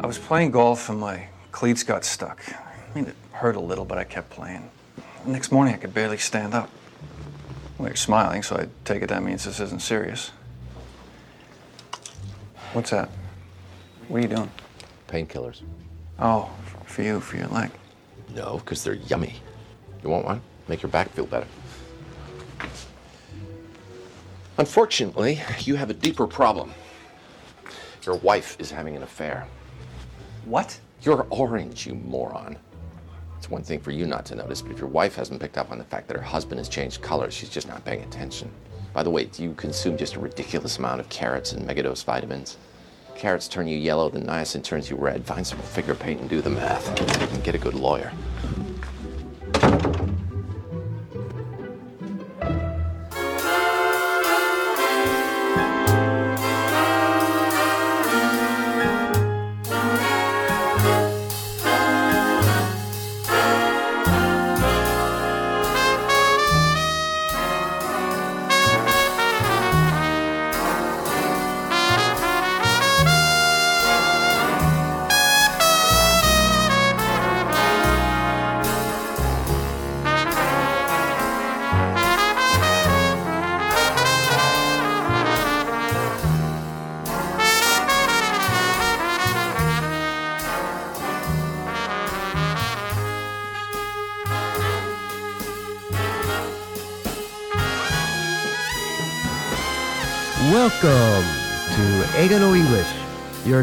I was playing golf and my cleats got stuck. I mean, it hurt a little, but I kept playing. The next morning, I could barely stand up. Well, you're smiling, so I take it that means this isn't serious. What's that? What are you doing? Painkillers. Oh, for you, for your leg. No, because they're yummy. You want one? Make your back feel better. Unfortunately, you have a deeper problem. Your wife is having an affair. What? You're orange, you moron. It's one thing for you not to notice, but if your wife hasn't picked up on the fact that her husband has changed colors, she's just not paying attention. By the way, do you consume just a ridiculous amount of carrots and megadose vitamins? Carrots turn you yellow, the niacin turns you red. Find some figure paint and do the math. And get a good lawyer.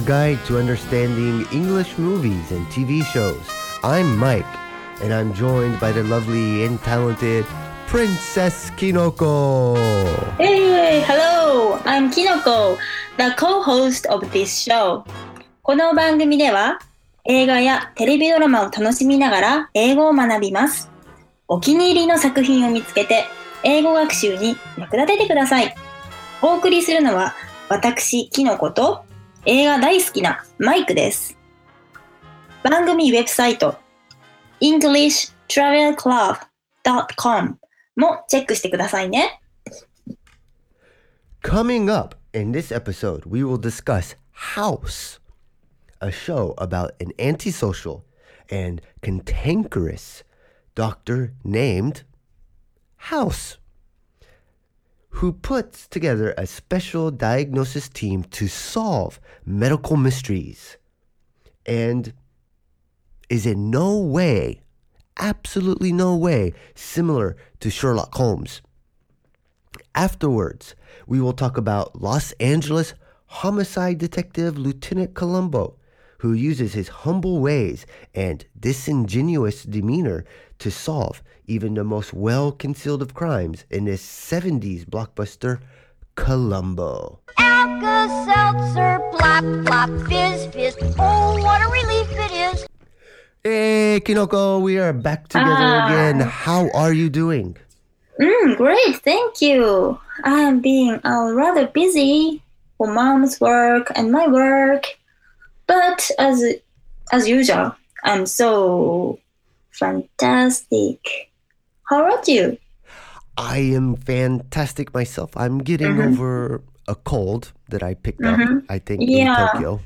Guide to understanding English movies and TV shows. I'm Mike, and I'm joined by the lovely and talented Princess Kinoko. Hey, hello! I'm Kinoko, the co-host of this show. この番組では映画やテレビドラマを楽しみながら英語を学びます。お気に入りの作品を見つけて英語学習に役立ててください。お送りするのは私、キノコと映画大好きなマイクです。番組ウェブサイト englishtravelclub.com もチェックしてくださいね。 Coming up in this episode, we will discuss House, a show about an antisocial and cantankerous doctor named House, who puts together a special diagnosis team to solve medical mysteries and is in no way, absolutely no way, similar to Sherlock Holmes. Afterwards, we will talk about Los Angeles homicide detective Lieutenant Columbo, who uses his humble ways and disingenuous demeanor to solve even the most well concealed of crimes in this 70s blockbuster, Columbo. Alka-Seltzer, plop, plop, fizz, fizz. Oh, what a relief it is. Hey, Kinoko, we are back together Ah. again. How are you doing? Mm, great, thank you. I am being uh, rather busy for mom's work and my work, but as as usual, I'm so fantastic. How about you? I am fantastic myself. I'm getting Mhm. over a cold that I picked up, Mhm. I think, Yeah. in Tokyo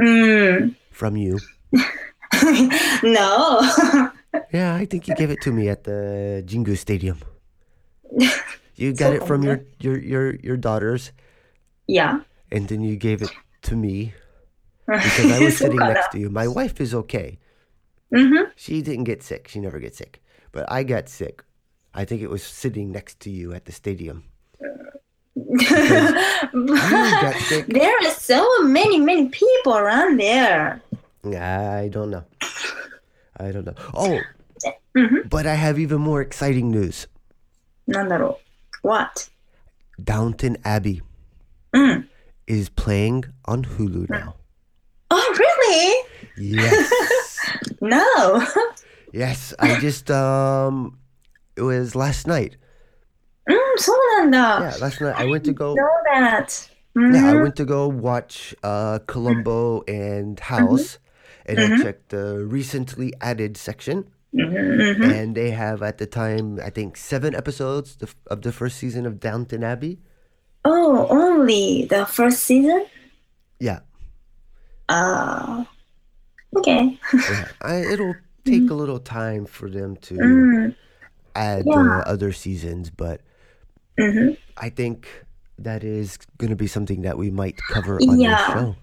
Mm, from you. no. Yeah, I think you gave it to me at the Jingu Stadium. You got So it from your, your, your, your daughters, yeah. and then you gave it to me because I was sitting next to you. My wife is okay. Mm-hmm. She didn't get sick. She never gets sick but I got sick. I think it was sitting next to you at the stadium. there are so many, many people around there. I don't know. I don't know. Oh, mm-hmm. but I have even more exciting news. What? Downton Abbey mm. is playing on Hulu now. Oh, really? Yes. no. yes, I just um it was last night. うん、そうなんだ。 Yeah, last night I went to go know that. Yeah, I Mhm. went to go watch uh Columbo and House and I checked the recently added section Mhm. and they have at the time I think 7 episodes the, of the first season of Downton Abbey. Oh, only the first season? Yeah. Ah. okay. Yeah, I, it'll take a little time for them to Mm. add Yeah. uh, other seasons, but Mhm. I think that is going to be something that we might cover on Yeah. the show.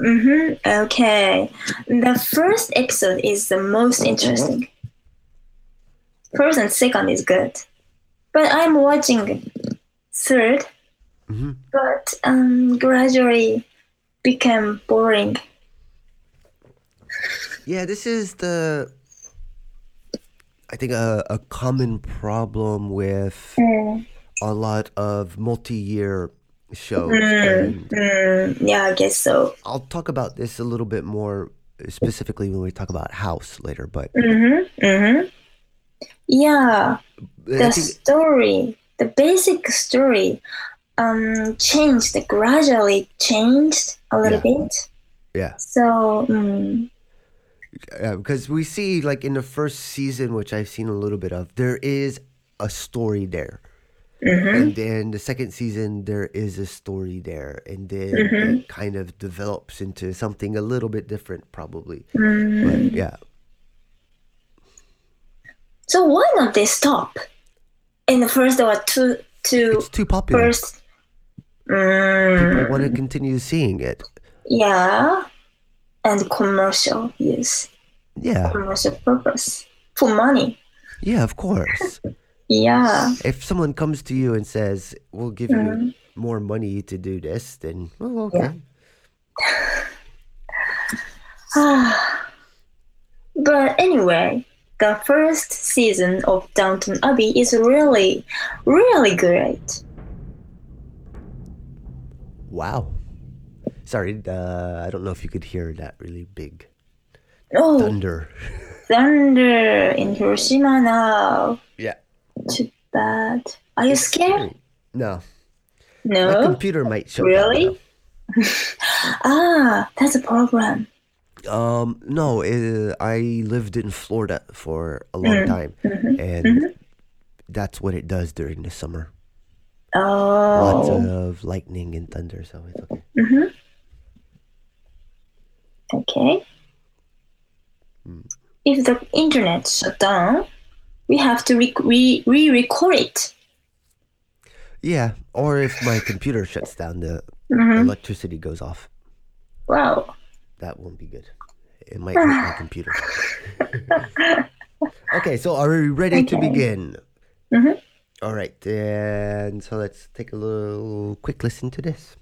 Mm-hmm. Okay. The first episode is the most interesting. First and second is good. But I'm watching third, Mhm. but um, gradually became boring. Yeah, this is the. I think a, a common problem with Mm, a lot of multi-year shows. mm, mm, yeah, I guess so. I'll talk about this a little bit more specifically when we talk about House later. But Mm-hmm. Mm-hmm. Yeah, the think, story, the basic story, um, changed gradually changed a little Yeah. bit. yeah, So, mm, because we see like in the first season, which I've seen a little bit of, there is a story there. mhm, And then the second season, there is a story there, and then Mm-hmm. it kind of develops into something a little bit different, probably. mm. But yeah, so why not they stop? In the first or two, two it's too popular. first. Mm, People want to continue seeing it. yeah, and commercial use, Yeah, commercial purpose for money. yeah, of course. Yeah. if someone comes to you and says, "We'll give you mm-hmm. more money to do this," then oh, okay. But anyway, the first season of Downton Abbey is really, really great. Wow. Sorry, uh, I don't know if you could hear that really big Oh, thunder. thunder in Hiroshima now. Yeah. Too bad. Are you scared? No, No. my computer might shut Really? ah, that's a problem. Um, no, uh, I lived in Florida for a long Mm-hmm. time, and that's what it does during the summer. Oh, lots of lightning and thunder, so it's okay. Mm-hmm. Okay. If the internet shut down, we have to re- re- re-record it. Yeah, or if my computer shuts down, the Mm-hmm. electricity goes off. Wow. That won't be good. It might hurt my computer. okay, so are we ready to Okay. begin? Mhm. All right, and so let's take a little quick listen to this.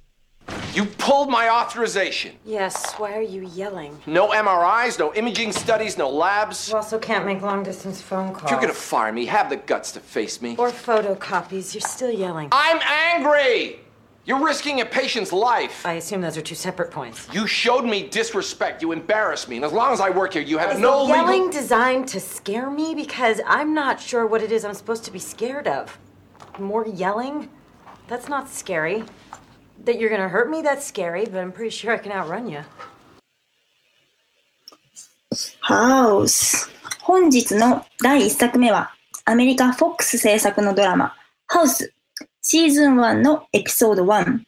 You pulled my authorization. Yes, why are you yelling? No MRIs, no imaging studies, no labs. You also can't make long distance phone calls. If you're gonna fire me, have the guts to face me. Or photocopies. You're still yelling. I'm angry! You're risking a patient's life. I assume those are two separate points. You showed me disrespect. You embarrassed me. And as long as I work here, you have Is no the yelling legal... designed to scare me? Because I'm not sure what it is I'm supposed to be scared of. More yelling? That's not scary. That you're gonna hurt me? That's scary, but I'm pretty sure I can outrun you. ハウス。本日の第1作目は、アメリカ FOX 制作のドラマ、ハウス、シーズン1のエピソード1、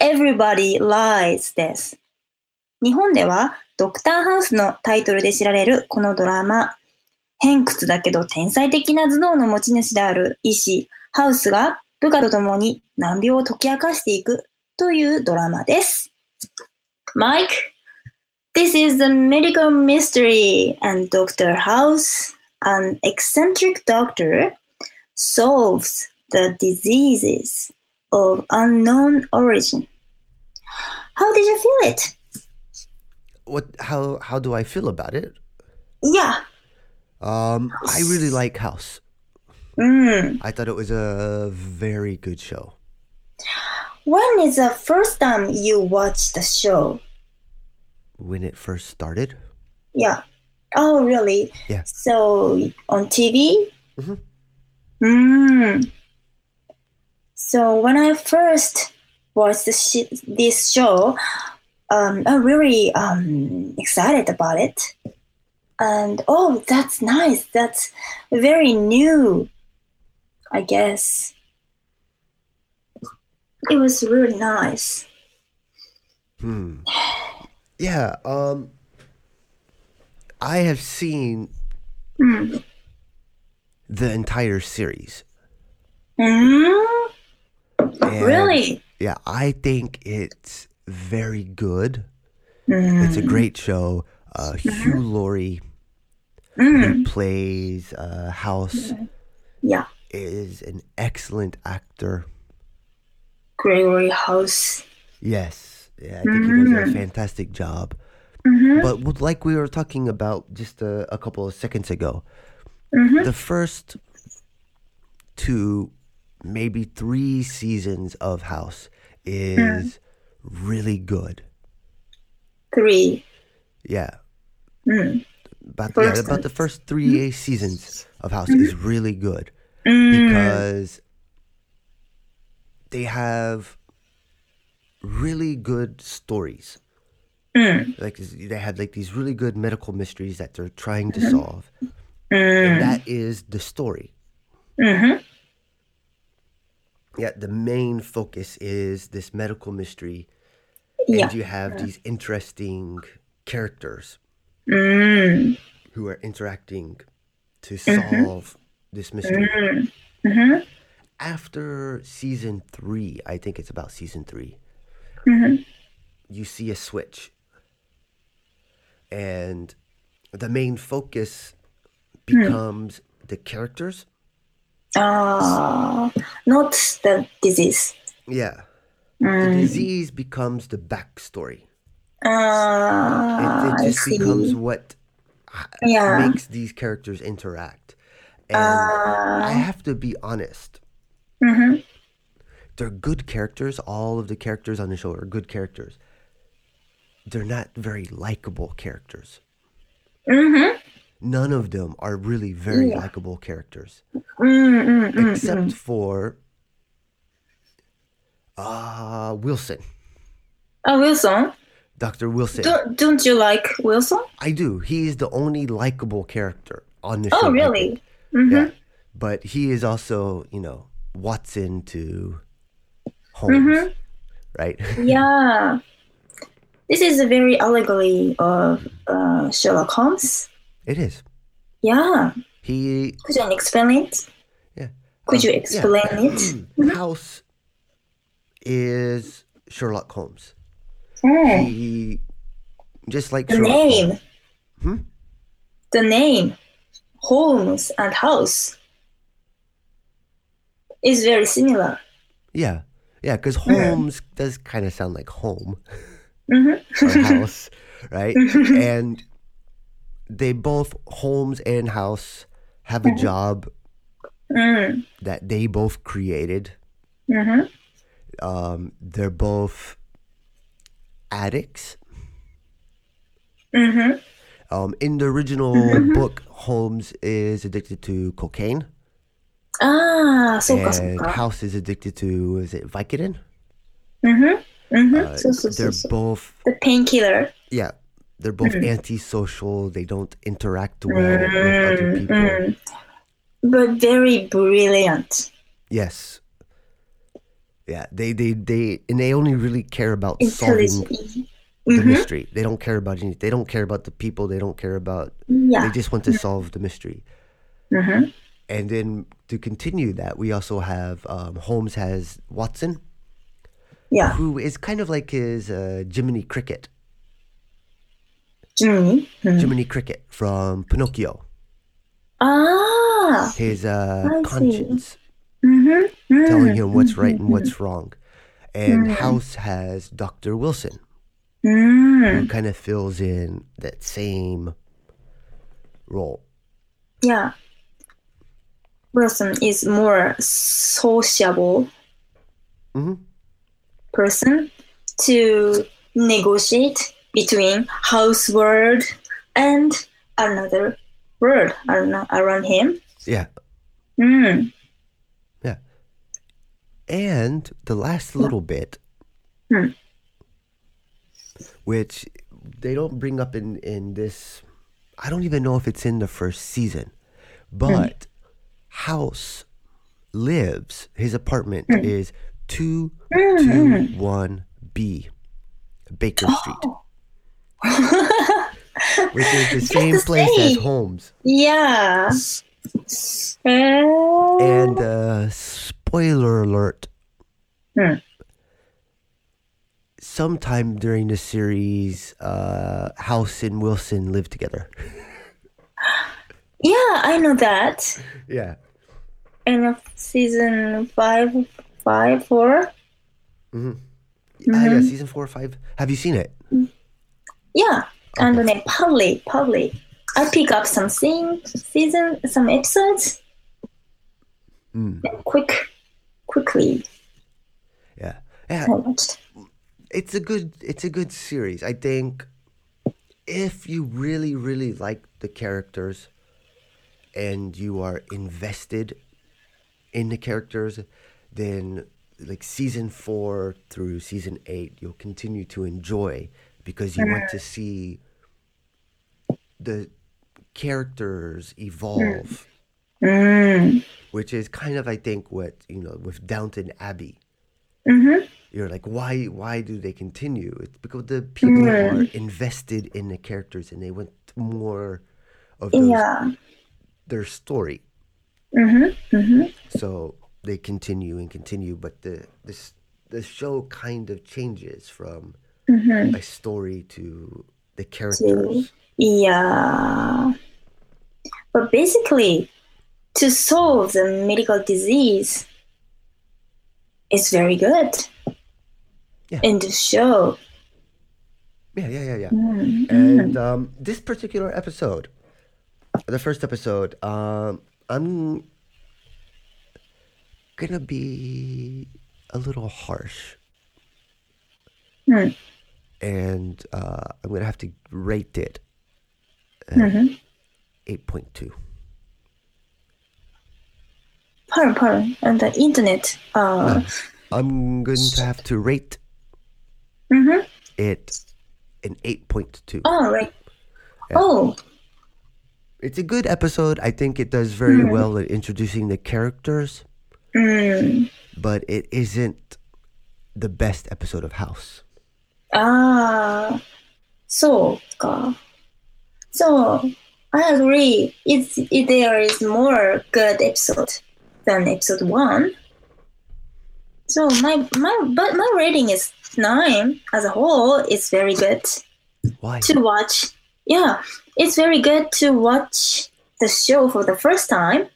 Everybody Lies です。日本では、ドクターハウスのタイトルで知られるこのドラマ、偏屈だけど天才的な頭脳の持ち主である医師、ハウスが部下と共に難病を解き明かしていくというドラマです。マイク This is a medical mystery, and Dr. House, an eccentric doctor, solves the diseases of unknown origin. How did you feel it? What? How? How do I feel about it? Yeah. Um, I really like House. Mm. I thought it was a very good show. When is the first time you watched the show? When it first started, Yeah. Oh, really? Yeah. So on TV? Mhm. Mm. So when I first watched the sh- this show, um, I'm really um, excited about it. And oh, that's nice. That's very new. I guess it was really nice. hmm. Yeah. Um, I have seen the entire series. Mm, really? Yeah, I think it's very good. It's a great show. Uh, Hugh Laurie, who plays uh, House, Yeah. is an excellent actor. Gregory House. Yes, yeah, I think he does a mm-hmm. fantastic job. Mm-hmm. But like we were talking about just a, a couple of seconds ago, mm-hmm. the first two, maybe three seasons of House is mm. really good. Three. Yeah. Mm. About, yeah, about the first three seasons of House is really good mm. because they have really good stories. Mm. Like they had like these really good medical mysteries that they're trying to mm-hmm. solve, and mm. that is the story. Mm-hmm. Yeah, the main focus is this medical mystery, Yeah. and you have these interesting characters Mm. who are interacting to mm-hmm. solve this mystery. After season three, I think it's about season 3 you see a switch. And the main focus becomes the characters. Ah, not the disease. Yeah. The disease becomes the backstory. Ah, It, it I just becomes what yeah. makes these characters interact. And I have to be honest. Mm-hmm. They're good characters. All of the characters on the show are good characters. They're not very likable characters. Mm-hmm. None of them are really very likable characters, Mm, mm, mm, except for uh, Wilson, Ah, Wilson. Dr. Wilson. Don't don't you like Wilson? I do. He is the only likable character on the show. Oh, really? Mm-hmm. Yeah. But he is also, you know, Watson to Holmes, Mm-hmm. right? Yeah. This is a very allegory of uh, Sherlock Holmes. it is. Yeah. He Could you explain it? Yeah. Could you Um, yeah. explain it? House is Sherlock Holmes. Mm. He just like The Sherlock name. Holmes. Hmm? The name. Holmes and House is very similar. Yeah. Yeah, because Mm. Holmes does kind of sound like home Mm-hmm. or house, right? and they both, Holmes and House, have a job Mm. that they both created. Mm-hmm. Um, they're both addicts. Mm-hmm. Um, in the original book, Holmes is addicted to cocaine, Ah, そうかそう and か。 House is addicted to is it Vicodin? うんうん。うんうん Uh, そうそうそ they're うそう。 both The painkiller. yeah, they're both antisocial. They don't interact well with other people. But very brilliant. Yes. Yeah, they they they and they only really care about solving Intelligent. the mystery. They don't care about any. They don't care about the people. They don't care about. Yeah. They just want to solve the mystery. And then to continue that, we also have um, Holmes has Watson, Yeah. who is kind of like his uh, Jiminy Cricket. Jimmy. Jiminy Cricket from Pinocchio. Ah. His uh, conscience Mm-hmm. telling him what's right and what's wrong. And House has Dr. Wilson, Mm. who kind of fills in that same role. Yeah. Wilson is more sociable Mhm. person to negotiate between house world and another world around, him. Yeah. Mm. Yeah. And the last little bit, Hmm. which they don't bring up in, in this, I don't even know if it's in the first season, but House lives, his apartment is 221B, Baker Street. which is the same the place as same. Holmes. Yeah. And uh, spoiler alert. Hmm. Sometime during the series, uh, House and Wilson live together. yeah, I know that. Yeah. End of season five, five, four. Ah, Mm-hmm. yeah, season four or five. Have you seen it? Yeah, and then probably, probably, I pick up some scene, season, some episodes. Quick, quickly, Yeah. Yeah. It's a good it's a good series. I think if you really really like the characters and you are invested in the characters, then like season 4 through season 8 you'll continue to enjoy because you want to mm-hmm. see the characters evolve. Mm-hmm. Which is kind of I think what, you know, with Downton Abbey. Mm-hmm. You're like why why do they continue? It's because the people are invested in the characters and they want more of those, Yeah, their story so they continue and continue but the this the show kind of changes from a story to the characters yeah. But basically, to solve the medical disease is very good. Yeah. In the show, yeah yeah yeah yeah and um, this particular episode the first episode um, i'm gonna be a little harsh. And uh, i'm gonna have to rate it uh, 8.2 pardon, pardon, and the internet. Uh, i'm going to have to rate mhm. it an 8.2 Oh, right. Oh, it's a good episode i think it does very well at introducing the characters but it isn't the best episode of house ah, so, so I agree. It's it, there is more good episode than episode one. So my my but my rating is nine as a whole. It's very good why to watch Yeah, it's very good to watch the show for the first time.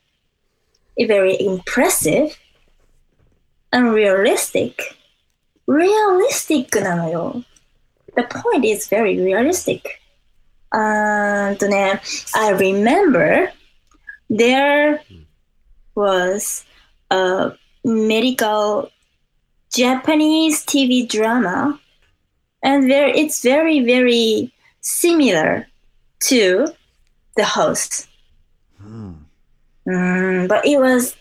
It's very impressive and realistic. Realistic なのよ。The point is very realistic. And ね、I remember there was a medical Japanese TV drama and there it's very very similar to the host. Mm, but it was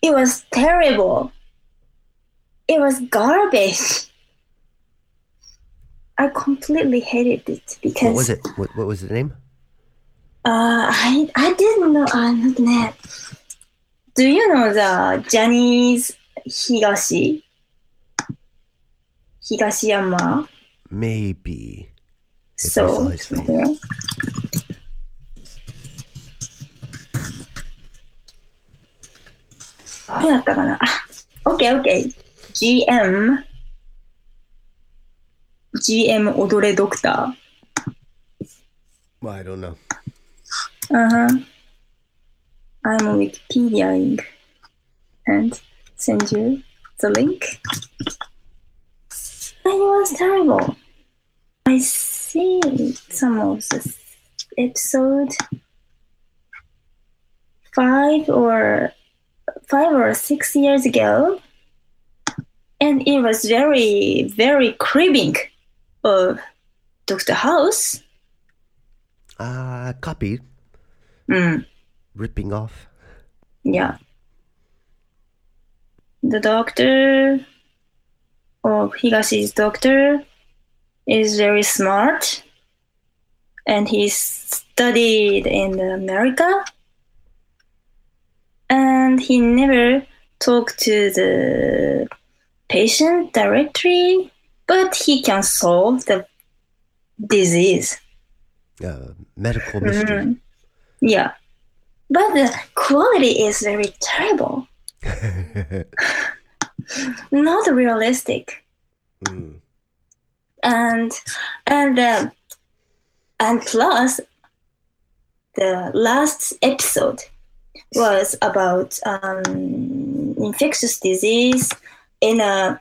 it was terrible. It was garbage. I completely hated it because what was it? What, what was the name? Uh, I, I didn't know uh, not net. do you know the Japanese higashi? Higashiyama maybe. if I saw so his face. yeah. Ah, どうだったかなあ OK OK GM GM 踊れドクタ well, i don't know ー Uh-huh I'm Wikipediaing and send you the link it was terrible I see some of the episode five or five or six years ago, and it was very very cribbing of Doctor House. uh copy. Mm, ripping off. Yeah. The doctor of Higashi's doctor is very smart and he studied in America and he never talked to the patient directly but he can solve the disease uh, medical mystery. Yeah. But the quality is very terrible. Not realistic. Mm. And and uh, and plus the last episode was about um, infectious disease in a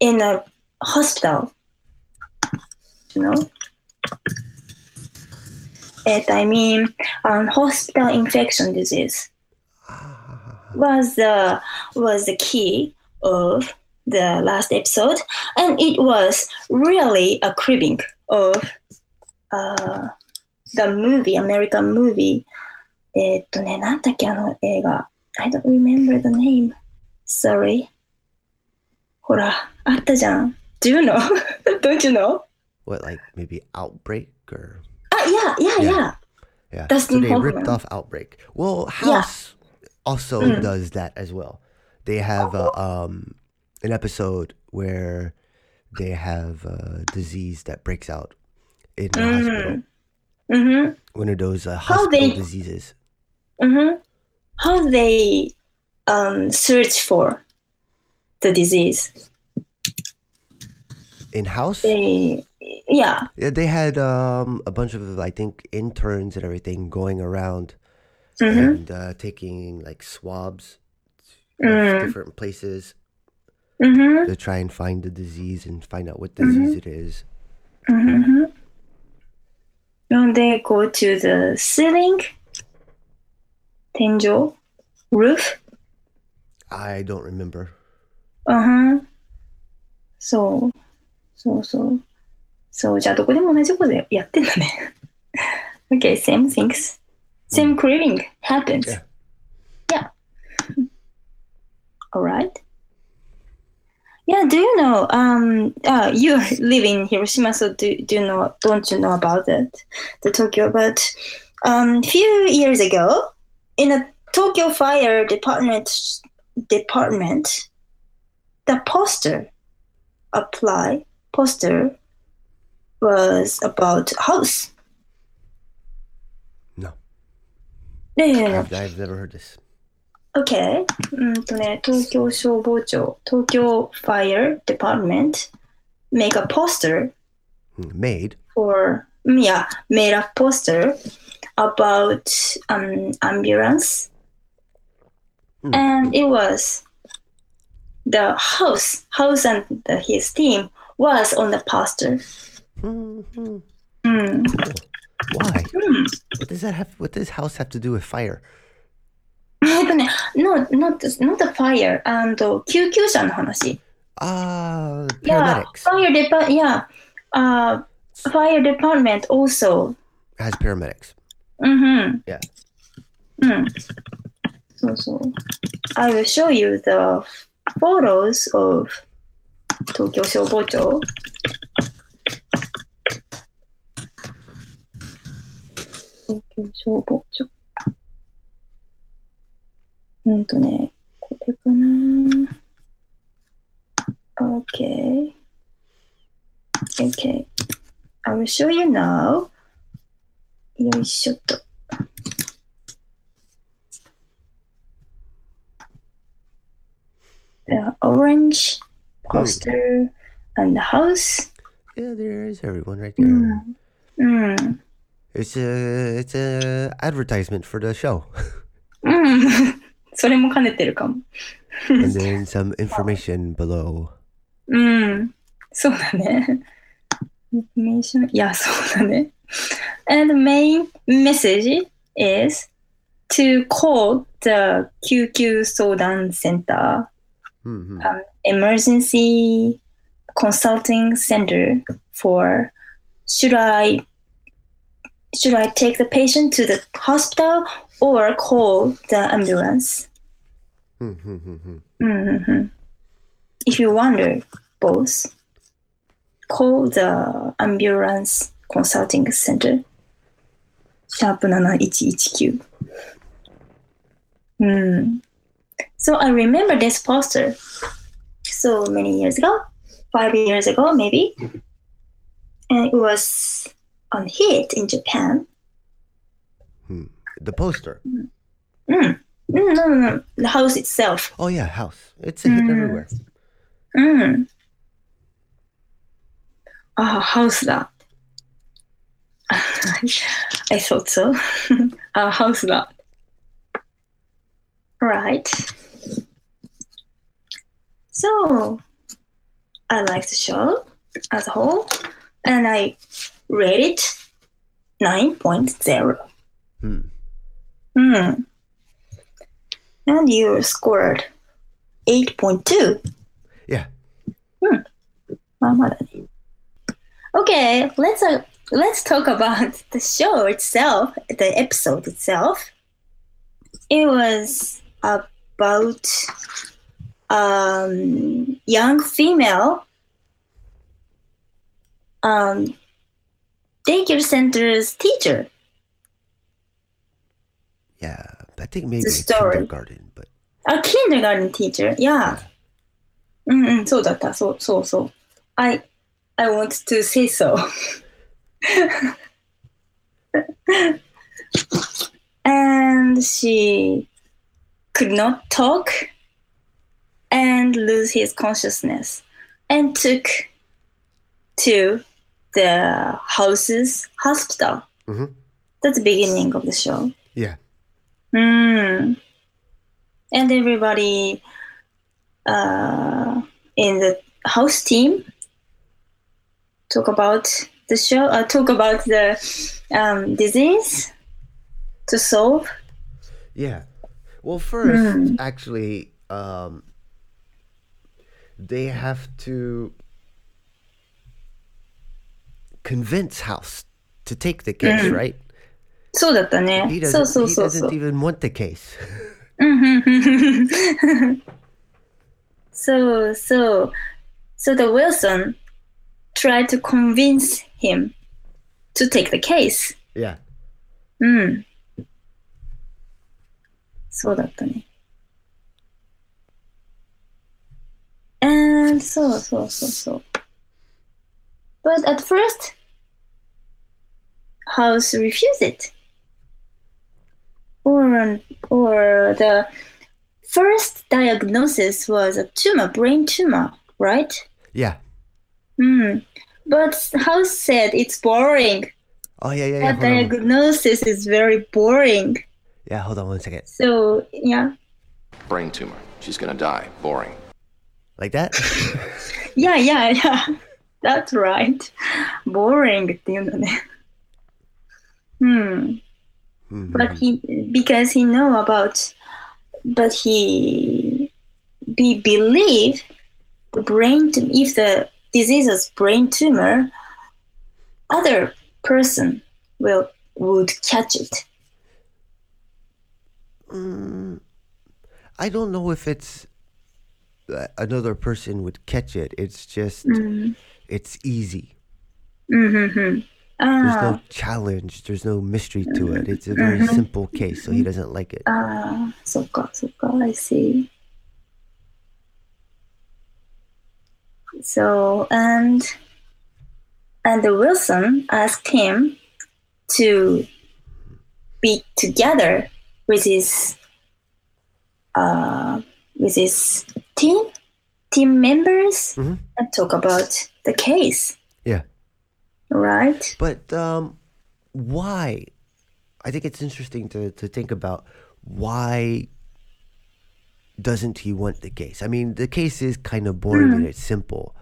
in a hospital. You know? And I mean, um, hospital infection disease was the was the key of the last episode, and it was really a cribbing of uh, the movie, American movie. えーっとね、なんだっけ、あの映画。I don't remember the name. Sorry. ほら、あったじゃん。Do you know? Don't you know? What, like maybe Outbreak or? あ、yeah, yeah, Yeah. yeah. Yeah. Dustin so they ripped Hoffman. off Outbreak. Well, Yeah. House also Mm. does that as well. They have uh, um, an episode where they have a disease that breaks out in the hospital. Mm-hmm. One of those uh, How hospital they- diseases. Mm-hmm. How they um, search for the disease? In House, They, yeah. yeah, they had um, a bunch of, I think, interns and everything going around Mm-hmm. and uh, taking like swabs Mm. different places Mm-hmm. to try and find the disease and find out what disease it is. Mm-hmm. And they go to the ceiling, 天井, roof. I don't remember. Uh-huh. そう。そうそう。そう、じゃあどこでも同じことやってんだね。okay, same things. Same craving happens. Yeah. Yeah. Alright. Yeah, do you know, um, uh, you live in Hiroshima, so do, do you know, don't you know about that, the Tokyo, but, um, few years ago, in a Tokyo Fire Department, department, the poster apply poster was about house. No. No, no, no, no. I've, I've never heard this. Okay. うんとね、東京消防庁、東京 Fire Department make a poster Hmm, Made. for, yeah, made a poster about um, ambulance. Hmm. And it was the house, house and the, his team was on the poster. Hmm, hmm. Mm. Why? Hmm. What does that have? What does house have to do with fire? えっとね、no, not, not the fire, and 救急車の話。 Ah, Yeah, paramedics fire department, yeah. Uh, fire department also. has paramedics. Mm-hmm. Yeah. Mm. So, so. I will show you the photos of 東京消防庁。東京消防庁。 うんとね、これかな。Okay. Okay. I will show you now. よいしょっと。The orange poster and the house. Yeah, there is everyone right there. Mm. It's a it's a advertisement for the show, うん。 それも兼ねてるかも。 and then some information below. うん。そうだね。Information いや、そうだね。And the main message is to call the 救急相談センター hmm um, emergency consulting center for should I should I take the patient to the hospital or call the ambulance? Mm-hmm. Mhm. If you wonder both, call the ambulance consulting center. Sharp 7119. Hmm. So I remember this poster so many years ago, five years ago maybe. And it was on hit in Japan. The poster. Mm, no, no, no, the house itself. Oh yeah, house. It's a hit everywhere. Mm. Ah, house that. I thought so. Ah, house that. Right. So, I like the show as a whole, and I rate it 9.0. Hmm. Hmm. And you scored 8.2. Yeah. Hmm. Okay, let's uh, let's talk about the show itself, the episode itself. It was about um, young female um, daycare center's teacher Yeah. I think maybe The a story. kindergarten, but A kindergarten teacher, yeah. うんうん、そうだった、そうそうそう。I, I want to say so. and she could not talk and lose his consciousness and took to the house's hospital. Mhm. That's the beginning of the show. yeah. Mm. And everybody uh, in the house team talk about the show, uh, talk about the um, disease to solve. Yeah. Well, first, actually, um, they have to convince House to take the case, right? そうだったね He。そう doesn't. そう He そうそ doesn't う。 even want the case. so so so the Wilson tried to convince him to take the case. yeah. うん。そうだったね。And そうそうそうそう。But at first, House refused it. Or, or the first diagnosis was a tumor, brain tumor, right? Yeah. Hmm. But House said it's boring. Oh yeah, yeah, yeah. That Hold on. diagnosis is very boring. Yeah, hold on one second. So yeah, Brain tumor. She's gonna die. Boring. Like that? yeah, yeah, yeah. That's right. Boring っていうのね。 Hmm. But he, because he know about, but he, be believe the brain, if the disease is brain tumor, other person will would catch it. I don't know if it's uh, another person would catch it. It's just it's easy. There's there's no ah. challenge. There's no mystery to it. It's a very mm-hmm. simple case, so he doesn't like it. Ah, so got, so got. I see. So and and Wilson asked him to be together with his uh, with his team team members mm-hmm. and talk about the case. Yeah right? But um, why? I think it's interesting to, to think about why doesn't he want the case? I mean, the case is kind of boring mm-hmm. and it's simple.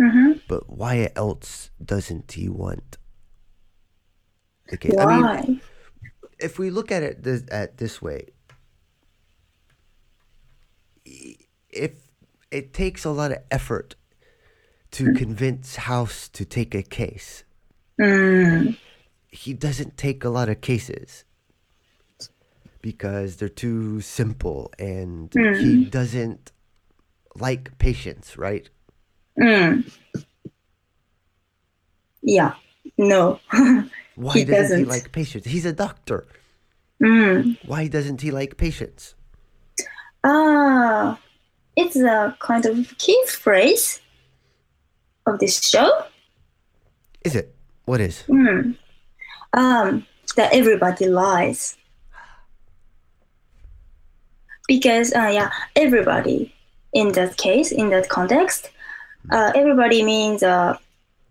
Mm-hmm. But why else doesn't he want the case? I mean, if we look at it this, at this way, if it takes a lot of effort to mm. convince House to take a case, he doesn't take a lot of cases because they're too simple and he doesn't like patients, right? Yeah, no. Why He doesn't, he doesn't. like patients? He's a doctor. mm. Why doesn't he like patients? Ah, it's a kind of key phrase of this show. Is it? What is? Mm. um, that everybody lies. Because, uh, yeah, everybody in that case, in that context, uh, everybody means uh,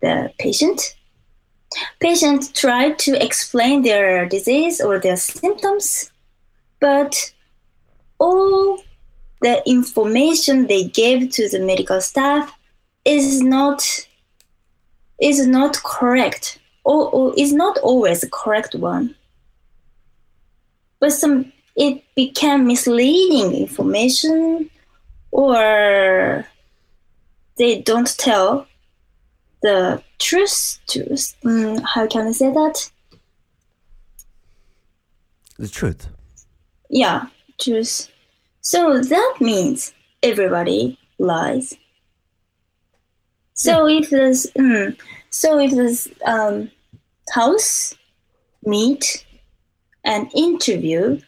the patient. Patient tried to explain their disease or their symptoms, but all the information they gave to the medical staff is not is not correct. Or, or is not always the correct one. But some it became misleading information or they don't tell the truth truth mm, how can i say that? The truth. yeah truth. So that means everybody lies so if this mm, so if this um, house meet and interview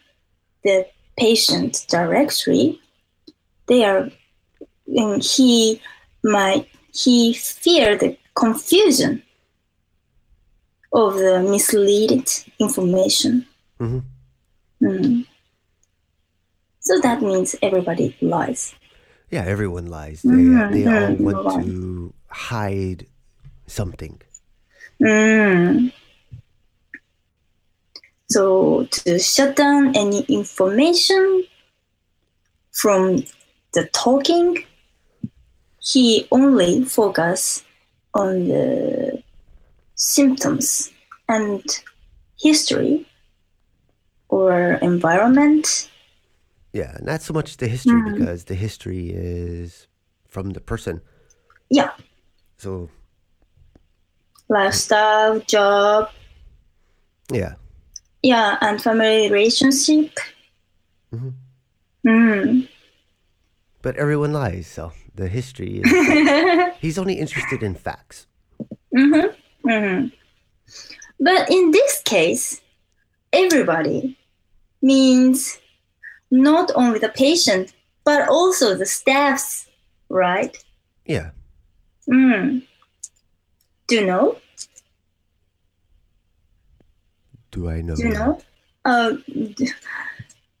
the patient directly they are and he might he fear the confusion of the misleading information Mhm. Mm. so that means everybody lies Yeah, everyone lies. They, Mhm, they all mhm, want to hide something. Mm. So to shut down any information from the talking, he only focus on the symptoms and history or environment. Yeah, not so much the history Mhm. because the history is from the person. Yeah, So lifestyle, job, yeah, yeah, and family relationship. Mhm. Mm. but everyone lies. So the history is. he's only interested in facts. hmm hmm But in this case, everybody means not only the patient, but also the staffs, right? Yeah, Mm. Do you know? do I know? Do you know? Uh,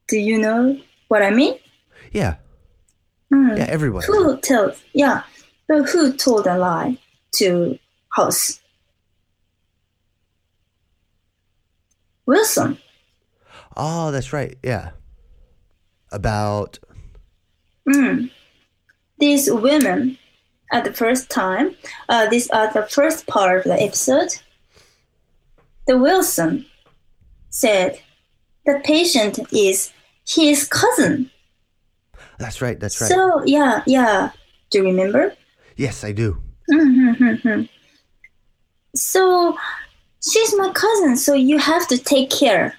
do you know what I mean? Yeah, Mm. yeah, everyone. Who tells? Yeah, but who told a lie to House? Wilson. Oh, that's right. Yeah, about Mm. These women, at the first time, uh, this at the first part of the episode, the Wilson said the patient is his cousin. that's right. That's right. So yeah, yeah. Do you remember? yes, I do. Mm-hmm-hmm. So she's my cousin, so you have to take care.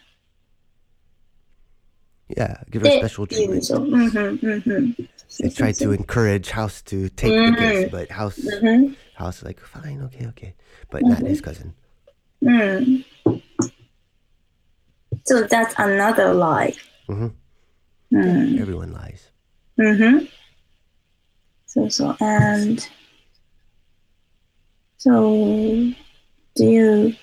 Yeah, give her Eh, special treatment. Mm-hmm, mm-hmm. They tried to encourage House to take the gift, but House Mm-hmm. House is like fine, okay, okay, but not his cousin. Mm. So that's another lie. Mhm. Mm. Everyone lies. Mm-hmm. So so and so do you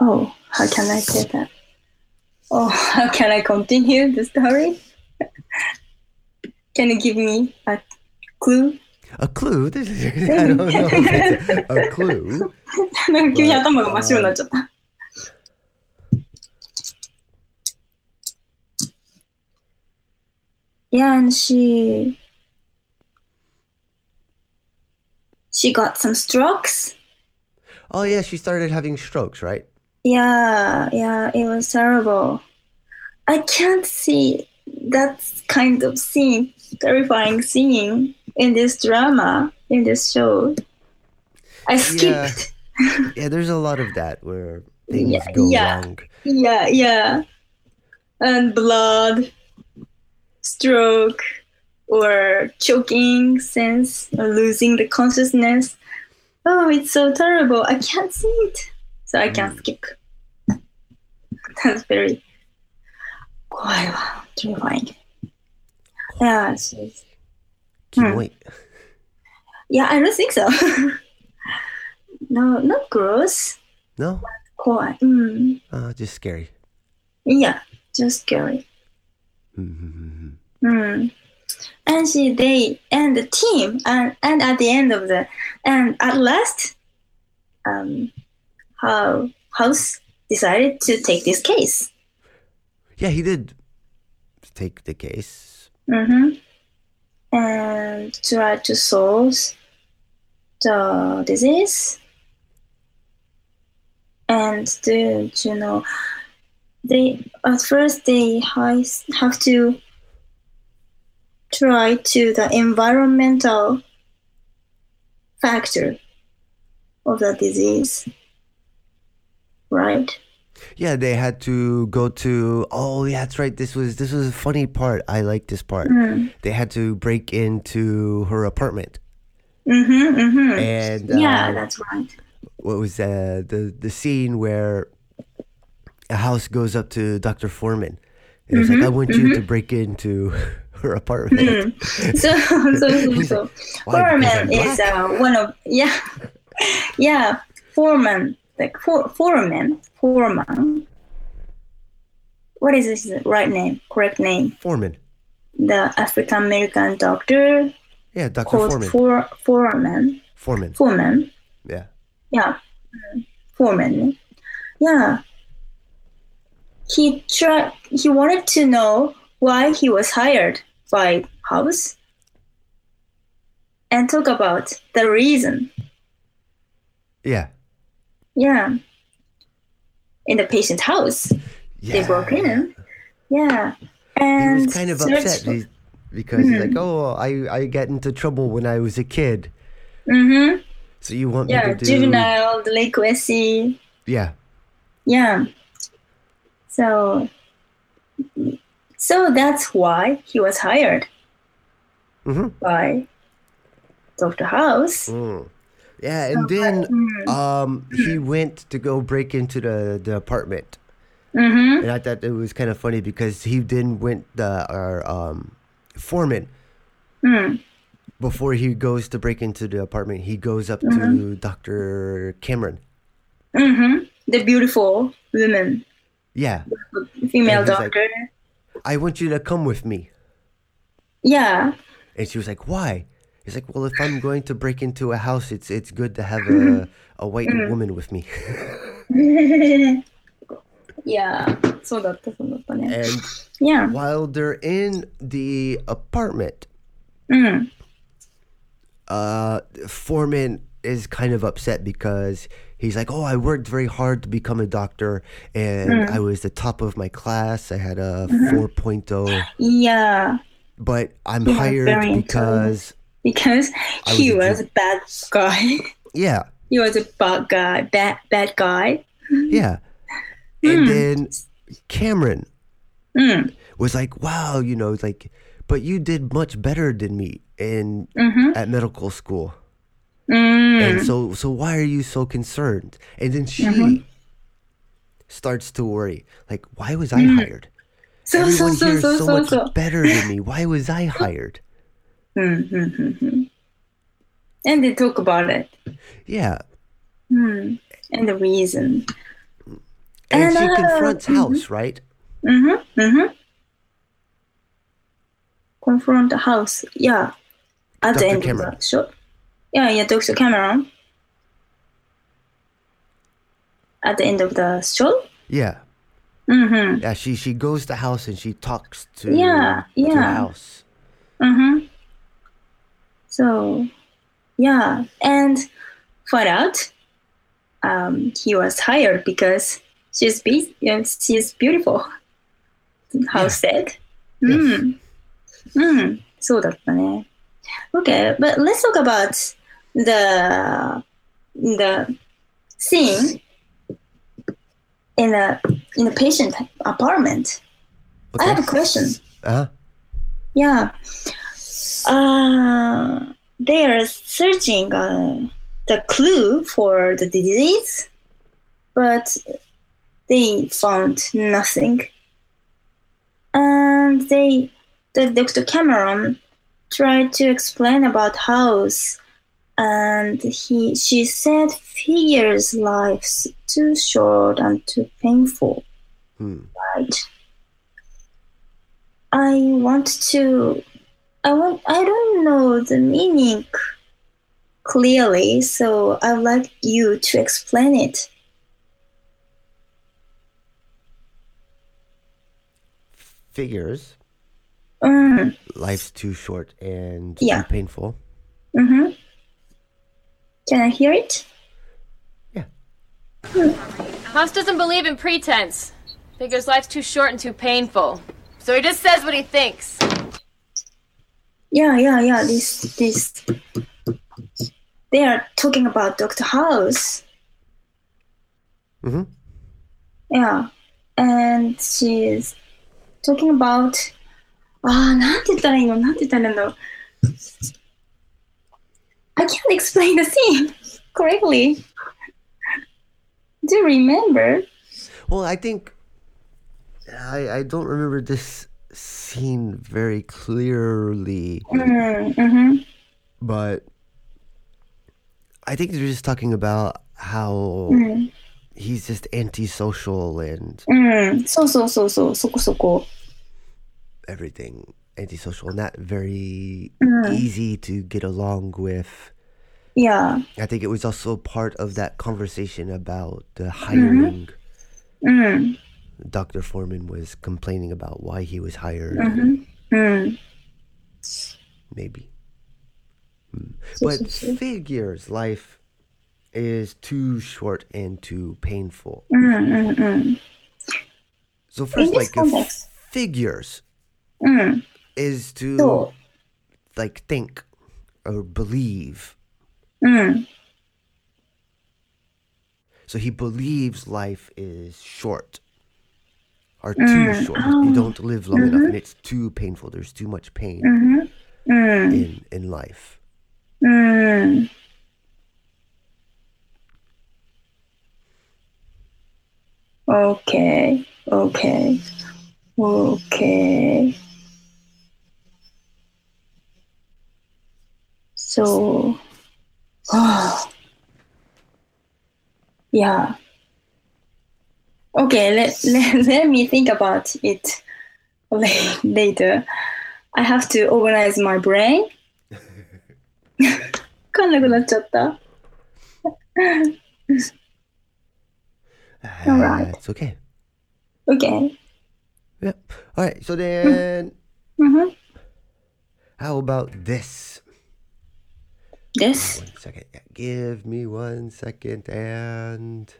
Oh, how can I say that? Oh, how can I continue the story? can you give me a clue? A clue? This is, I don't know if it's a, a clue. なんか急に頭が真っ白になっちゃった。Yeah, and she she got some strokes. Oh yeah, she started having strokes, right? Yeah, yeah, it was terrible. I can't see that kind of scene, terrifying scene in this drama, in this show. I skipped. Yeah, there's a lot of that where things Yeah, go yeah. wrong. Yeah, yeah. And blood, stroke, or choking sense, or losing the consciousness. Oh, it's so terrible. I can't see it So I can skip. That's very 怖いわ terrifying. Yeah, she's, Kimoy. yeah, I don't think so. no, not gross. No? 怖い。うん。 Uh, just scary. Yeah, just scary. Mhm. Mm. And she, they, and the team, and, and at the end of the, and at last, um, how House decided to take this case. Yeah, he did take the case. Mm-hmm. And try to solve the disease. And the, you know, they at first they have to try to the environmental factor of the disease, right? Yeah, they had to go to. Oh, yeah, that's right. This was this was a funny part. I like this part. Mm. They had to break into her apartment, Mm-hmm. Mm-hmm. and yeah, uh, that's right. what was uh, the the scene where a house goes up to Dr. Foreman. And it's like, I want you to break into her apartment. so so so so foreman is uh, one of yeah yeah foreman like for, foreman foreman what is his right name correct name Foreman. the african american doctor Yeah, Dr. Foreman. for foreman Foreman. foreman Yeah. yeah foreman yeah he tried he wanted to know why he was hired by house and talk about the reason Yeah. Yeah in the patient's house Yeah. they broke in yeah And He was kind of upset for- because he's like, oh, I, I got into trouble when I was a kid. Mhm. So you want yeah me to do. juvenile delinquency Yeah. Yeah. So so that's why he was hired Mhm. by Dr. House. Mm. Yeah, and then mm. um, he went to go break into the, the apartment. Mm-hmm. And I thought it was kind of funny because he then went the our um, foreman Mm. before he goes to break into the apartment. He goes up Mm-hmm. to Doctor Cameron. Mm-hmm. The beautiful woman, Yeah, female he's like- doctor. I want you to come with me. yeah. And she was like, "Why?" He's like, "Well, if I'm going to break into a house, it's it's good to have a a white Mm. woman with me." yeah. そうだった、そうだったね。 and Yeah. while they're in the apartment, うん。 uh, Foreman is kind of upset because he's like, "Oh, I worked very hard to become a doctor, and Mm. I was the top of my class. I had a Mm-hmm. 4.0, Yeah. but I'm Yeah, hired very because because I he was was a bad guy. yeah, he was a bad guy. Bad bad guy. yeah." Hmm. And then Cameron Mm. was like, "Wow, you know, like, but you did much better than me in Mm-hmm. at medical school." Mm. And so, so why are you so concerned? And then she Mm-hmm. starts to worry, like, why was I hired? So so Everyone so here is so so so much so. better than me. Why was I hired? And they talk about it. Yeah, Hmm. And the reason. and, And, she uh, confronts House, right? Mm-hmm. Mm-hmm. Confront the house. Yeah. At the end Cameron. of the show. Yeah, yeah, Dr. Cameron. At the end of the show. Yeah, Mm-hmm. yeah. She she goes to House and she talks to Yeah, to yeah. House. Mm-hmm. So, yeah, and find out um, he was hired because she's be- you know, she's beautiful. House said. Mm. Mm. そうだったね. Okay, but let's talk about the the scene in the in the patient apartment. I have a question. Uh huh. Yeah. Uh, they are searching uh, the clue for the disease, but they found nothing. And they, the Dr. Cameron tried to explain about House and he she said figures life's too short and too painful Hmm. right i want to i want i don't know the meaning clearly so i'd like you to explain it Figures. mm, Life's too short and Yeah. too painful. mm-hmm. can i hear it Yeah. House doesn't believe in pretense. Figures life's too short and too painful. So he just says what he thinks. yeah yeah yeah this this they are talking about dr house Mhm. yeah and she's talking about あーなんて言ったらいいのなんて言ったらいいんだろう I can't explain the scene correctly do you remember Well, I think I I don't remember this seen very clearly. Mm-hmm, mm-hmm. But I think they're just talking about how mm. he's just antisocial and. Mm. So, so, so, so, so, so. Everything antisocial, not very mm. easy to get along with. Yeah. I think it was also part of that conversation about the mm-hmm. hiring. Mm-hmm. Mm. Dr. Foreman was complaining about why he was hired. Mm-hmm. Mm. Maybe. Mm. But figures life is too short and too painful. Mm, so first, like context, figures is to so. like think or believe. So he believes life is short are too mm. short. Oh. You don't live long mm-hmm. enough, and mm-hmm. it's too painful. There's too much pain mm-hmm. mm. in in life. Mm. Okay, okay, okay. So, oh, yeah. Okay, let, let, let me think about it la- later. I have to organize my brain. わかんなくなっちゃった。 Alright. That's okay. Okay. Yep. All right. So then, Mm-hmm. how about this? This. One second. Yeah, give me one second and.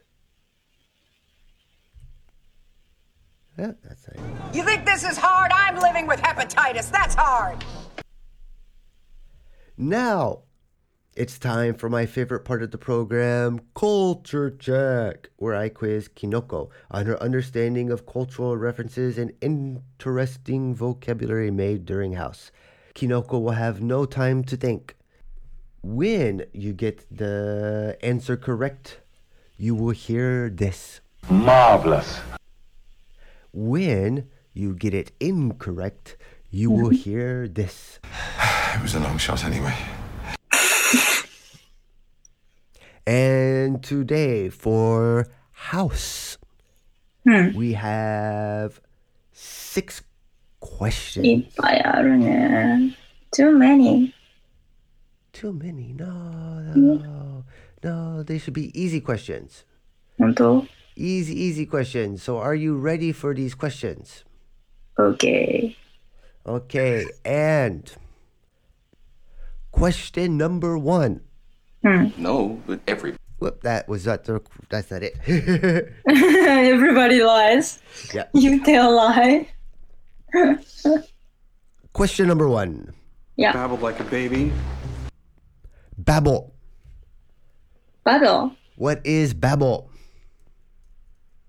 Yeah, that's it. You think this is hard? I'm living with hepatitis. That's hard. Now, it's time for my favorite part of the program, Culture Check, where I quiz Kinoko on her understanding of cultural references and interesting vocabulary made during house. Kinoko will have no time to think. When you get the answer correct, you will hear this. Marvelous. When you get it incorrect, you will hear this. It was a long shot anyway. and today for house, hmm. we have six questions. Too many. Too many. No, no, no. They should be easy questions. 本当 Easy, easy questions. So, are you ready for these questions? ?Okay. Okay. And question number one. Hmm. No, but every Whoop, that was not the. That's not it. Everybody lies. yeah. You tell lie. Question number one. Yeah. Babbled like a baby. Babble. Babel. What is Babel?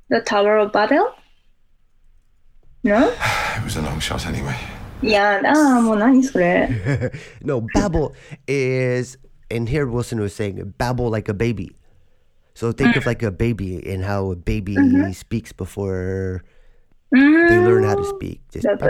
The Tower of Babel? No? It was a long shot anyway. いやだ、もう何それ。 No, babble is, and here Wilson was saying, babble like a baby. So think of like a baby and how a baby speaks before they learn how to speak. Just That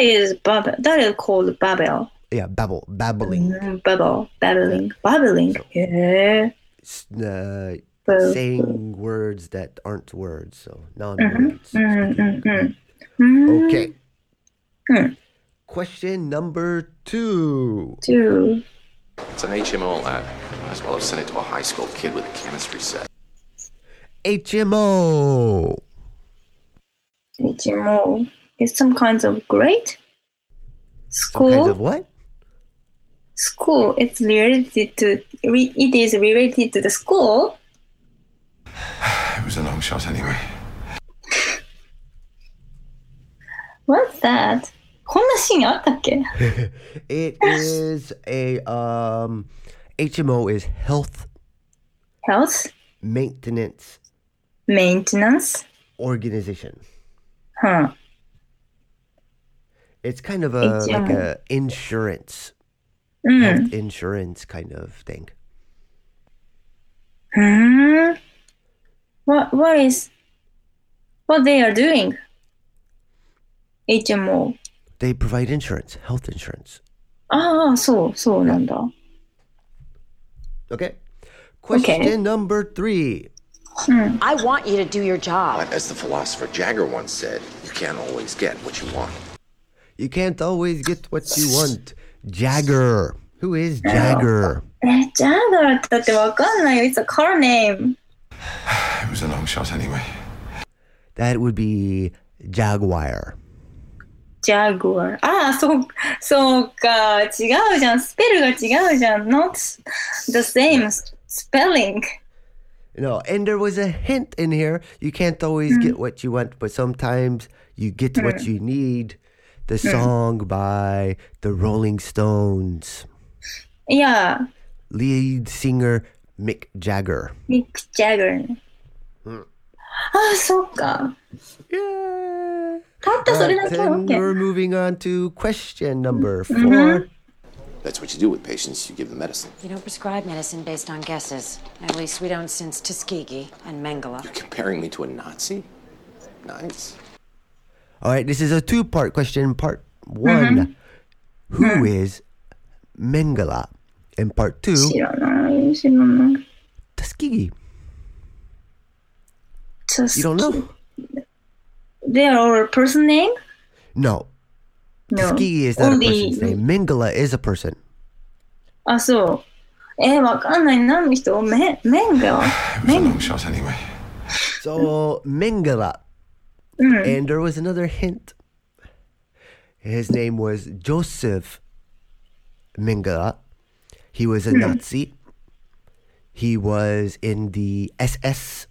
is Babel. That is called Babel. Yeah, babble, babbling. うんバボ、babbling, babbling. へえ。 S- Uh, so, saying words that aren't words, so non-words. Mm-hmm. Mm-hmm. mm-hmm. Okay. Mm-hmm. Mm. Question number two. Two. It's an HMO lab. Might as well have sent it to a high school kid with a chemistry set. HMO. HMO is some kinds of great School. Some of what? School. It's related to. It is related to the school. It was a long shot anyway. What's that? こんなシーンあったっけ It is a um HMO is health Health? maintenance Maintenance? organization. Huh. It's kind of a like HMO. a insurance うん。 health insurance kind of thing. ふーん。 What, what is, what they are doing? HMO. They provide insurance, health insurance. ああ、そう、そうなんだ。 Okay. Question number three. I want you to do your job. But as the philosopher Jagger once said, you can't always get what you want. You can't always get what you want. Jagger. Who is Jagger? え、ジャガーだってわかんないよ。It's a car name. It was a long shot anyway. That would be Jaguar. ジャグワー。ああ、そう、そうか。違うじゃん。スペルが違うじゃん。Not the same spelling. No, and there was a hint in here. You can't always get what you want, but sometimes you get what you need. The song by the Rolling Stones. いや、 Lead singer Mick Jagger. ミック・ジャガーね。ああ、そうか。 Yeah. たったそれだけ then OK。 we're moving on to question number 4 That's what you do with patients. You give them medicine. You don't prescribe medicine based on guesses. At least we don't since Tuskegee and Mengele. Comparing me to a Nazi? Nice. All right, this is a two part question. Part one Who is Mengele? In part two. Tuskegee. Tuskegee. You don't know? They are person name? No. no. Tuskegee is not Only... a person's name. Mengele is a person. Ah, so. Eh, えー、わかんない。何の人メメンガメンガ anyway. So, Mengele. Mm. And there was another hint. His name was Joseph Mengele. He was a hmm. Nazi. He was in the SS.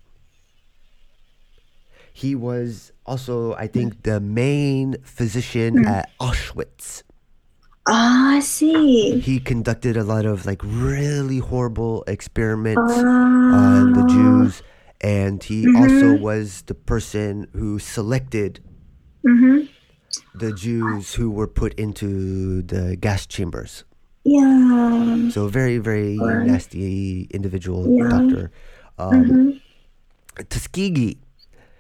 He was also, I think, the main physician hmm. at Auschwitz. Ah, I see. He conducted a lot of like really horrible experiments on the ah. Jews, and he also mm-hmm. was the person who selected mm-hmm. the Jews who were put into the gas chambers. いやー。So very, very nasty individual Yeah. doctor. Um, mm-hmm. Tuskegee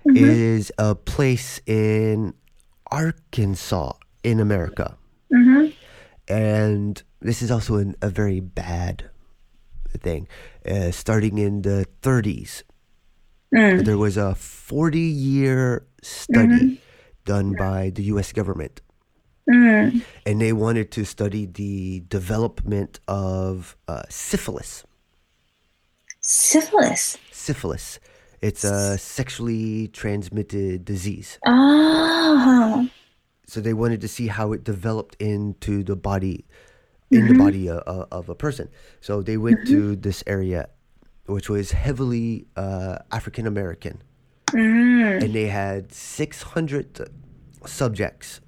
mm-hmm. is a place in Arkansas in America. Mm-hmm. And this is also an, a very bad thing. Uh, starting in the 30s, mm. there was a 40 year study done by the US government. Mm. And they wanted to study the development of uh, syphilis. Syphilis. Syphilis. It's a sexually transmitted disease. Oh. ああ。So they wanted to see how it developed into the body, in the mm-hmm. body of, of a person. So they went mm-hmm. to this area, which was heavily uh, African American, mm. and they had 600 subjects.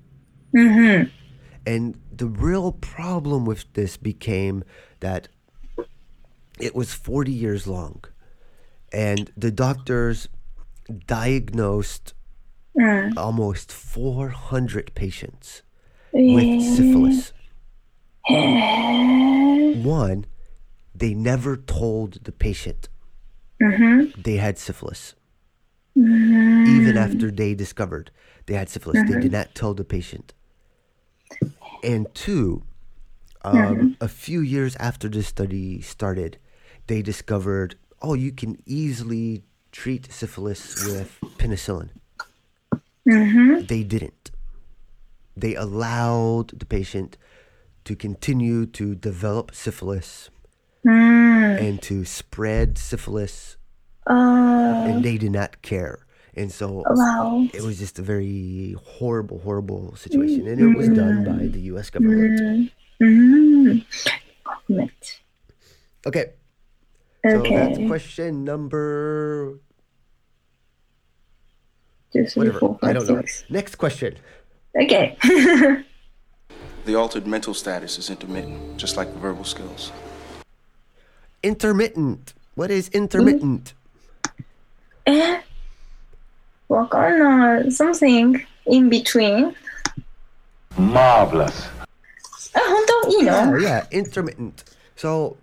Mm-hmm. And the real problem with this became that it was 40 years long, and the doctors diagnosed mm. almost 400 patients with syphilis. One, they never told the patient mm-hmm. they had syphilis. Mm-hmm. Even after they discovered they had syphilis, they did not tell the patient. And two, Um, A few years after this study started, they discovered oh, you can easily treat syphilis with penicillin. They didn't. They allowed the patient to continue to develop syphilis and to spread syphilis, Uh, and they did not care. And so wow. it was just a very horrible, horrible situation. And it was done by the US government. Government. Okay. So that's Okay. question number Two, three, whatever. four, I don't know. Next question. Okay. The altered mental status is intermittent, just like the verbal skills. Intermittent. What is intermittent? え work on something in between. Marvelous. Uh, you know. Yeah, yeah, intermittent. So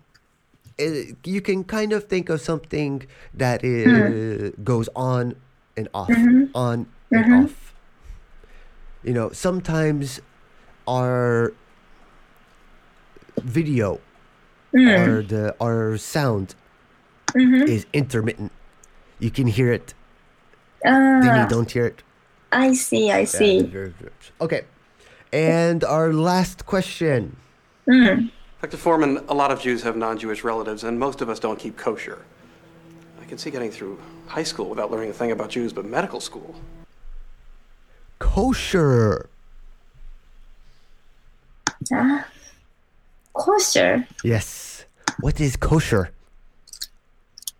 it, you can kind of think of something that is, mm. goes on and off, mm-hmm. on and mm-hmm. off. You know, sometimes our video mm. or the our sound mm-hmm. is intermittent. You can hear it then you don't hear it. I see, I see. very. Okay. And our last question. Dr. Foreman, a lot of Jews have non Jewish relatives, and most of us don't keep kosher. I can see getting through high school without learning a thing about Jews, but medical school? Kosher. Ah, kosher. Yes. What is kosher?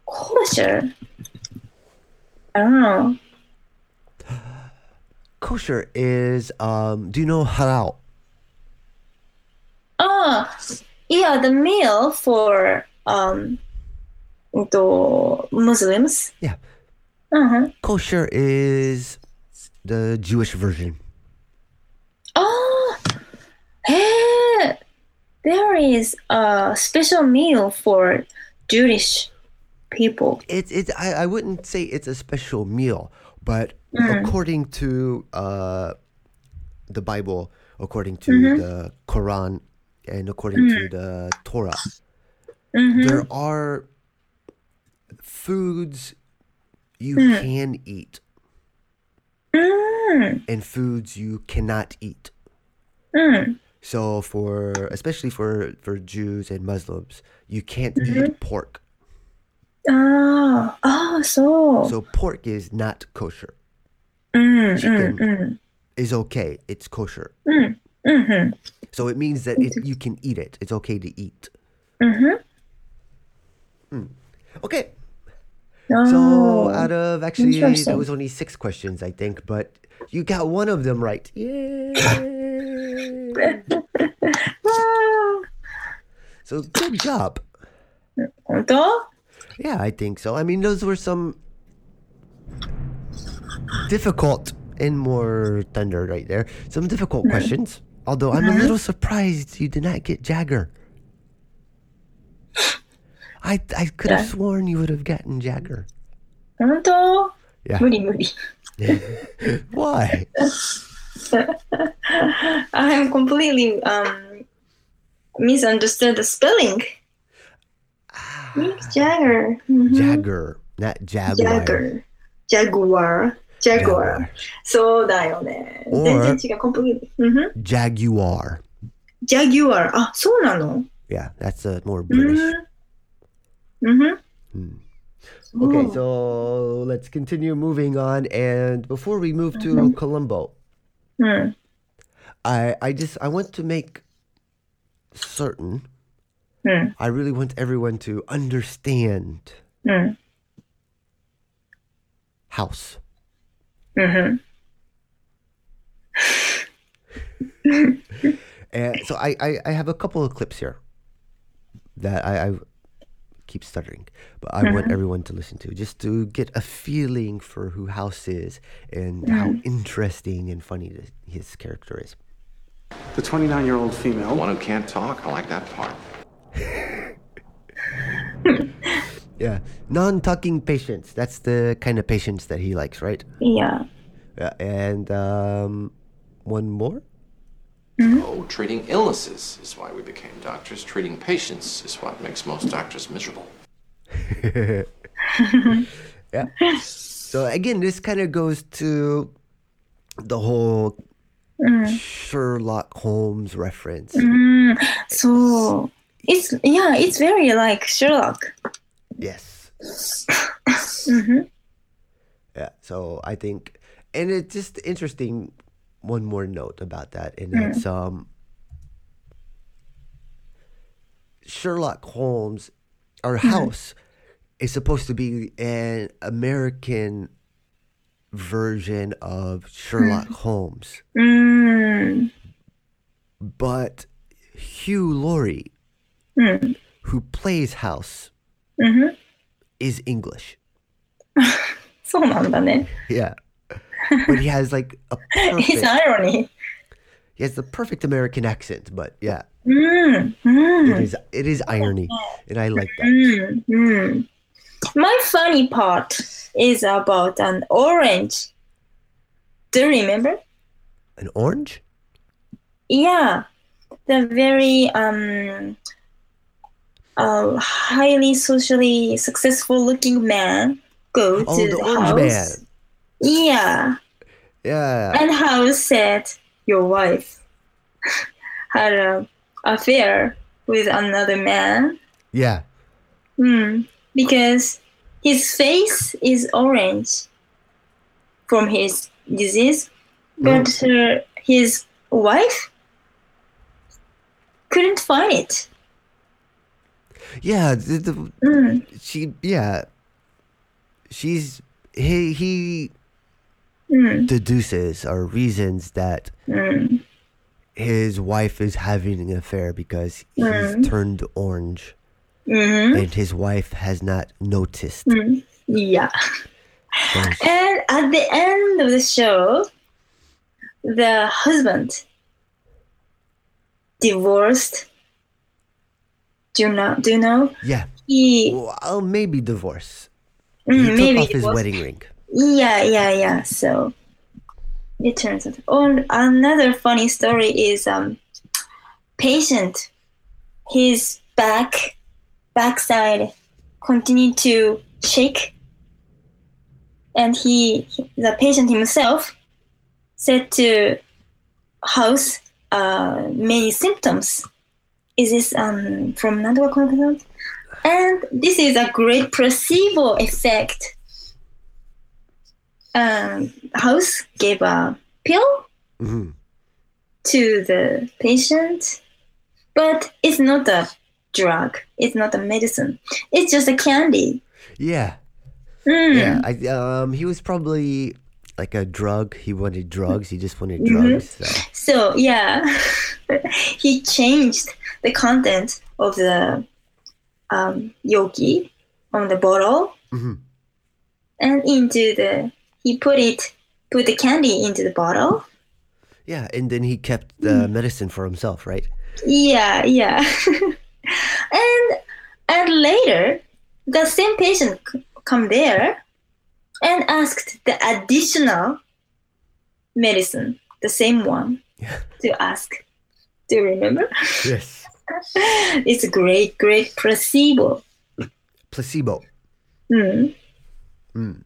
Kosher. Oh. Kosher is, um, do you know halal? Oh, yeah, the meal for um, the Muslims. Yeah. Uh-huh. Kosher is the Jewish version. Oh, hey, there is a special meal for Jewish people. It's it's I, I wouldn't say it's a special meal, but mm. according to uh the Bible, according to mm-hmm. the Quran and according to mm. the Torah, mm-hmm. there are foods you mm. can eat and foods you cannot eat. So for especially for for Jews and Muslims, you can't eat mm-hmm. pork. Ah, ah, so. So pork is not kosher. Mm, Chicken mm, mm. is okay. It's kosher. Mm-hmm. So it means that it, you can eat it. It's okay to eat. Mm-hmm. Okay. Oh, So out of actually that interesting. was only six questions, I think, but you got one of them right. Yay! Ah, so good job. 本当 Yeah, I think so. I mean, those were some difficult and more thunder right there. Some difficult questions. Although I'm a little surprised you did not get Jagger. I I could have Yeah. sworn you would have gotten Jagger. 本当 Yeah. 無理無理。 Why? I'm completely um misunderstood the spelling. Mick Jagger. Mm-hmm. Jagger, not Jaguar. Jagger. Jaguar. Jaguar. そうだよね。全然違う。completely. Mm-hmm. Jaguar. Jaguar. Ah, no. Yeah, that's a more British. Mm-hmm. mm-hmm. Hmm. Okay, oh. so let's continue moving on. And before we move to mm-hmm. Columbo, mm. I I just I want to make certain Mm. I really want everyone to understand mm. house. Mm-hmm. and so I, I, I, have a couple of clips here that I, I keep stuttering, but I mm-hmm. want everyone to listen to just to get a feeling for who House is and mm-hmm. how interesting and funny this, his character is. The 29 year old female. The one who can't talk. I like that part. Yeah, non-talking patients. That's the kind of patients that he likes, right? Yeah. Yeah, and um, one more. Oh, treating illnesses is why we became doctors. Treating patients is what makes most doctors miserable. yeah. So again, this kind of goes to the whole Mm. Sherlock Holmes reference. Mm, so it's yeah, it's very like Sherlock. Yes. hmm Yeah. So I think, and it's just interesting. One more note about that, and Mm. that's um, Sherlock Holmes, our Mhm. house, is supposed to be an American version of Sherlock Holmes, Mm. but Hugh Laurie, Mm. who plays House, Mhm. is English. そうなんだね。 Yeah. But he has like a It's perfect, irony. he has the perfect American accent, but yeah, うん。う it ん。 is it is irony, and I like that. Mm, mm. My funny part is about an orange. Do you remember? An orange? Yeah, the very um, uh, highly socially successful looking man go Oh, to the the, house. man. Yeah, Yeah. and how said your wife had an affair with another man. Yeah. Hmm. Because his face is orange from his disease, but uh, his wife couldn't find it. Yeah, the, the, Mm. she yeah. She's he he Mm. deduces or reasons that Mm. his wife is having an affair because he's Mm. turned orange Mhm. and his wife has not noticed. Mm. Yeah. So And at the end of the show, the husband divorced. Do you know? Do you know? yeah. He Well, maybe divorce. Mm, he took maybe off his wedding ring. Yeah, yeah, yeah. So it turns out. Oh, another funny story is um, patient. His back, backside, continued to shake, and he, the patient himself, said to house uh, many symptoms. Is this um from another content? And this is a great placebo effect um, house gave a pill Mhm. to the patient, but it's not a drug. It's not a medicine. It's just a candy. Yeah. Mm. Yeah. I, um, he was probably like a drug. He wanted drugs. He just wanted Mhm. drugs. So. So yeah, he changed the content of the um, yoki on the bottle Mhm. and into the he put it put the candy into the bottle. Yeah, and then he kept the medicine for himself, right? Yeah, yeah. and and later, the same patient c- come there and asked the additional medicine, the same one, to ask. Do you remember? Yes. it's a great, great placebo. Placebo. Hmm. Mm.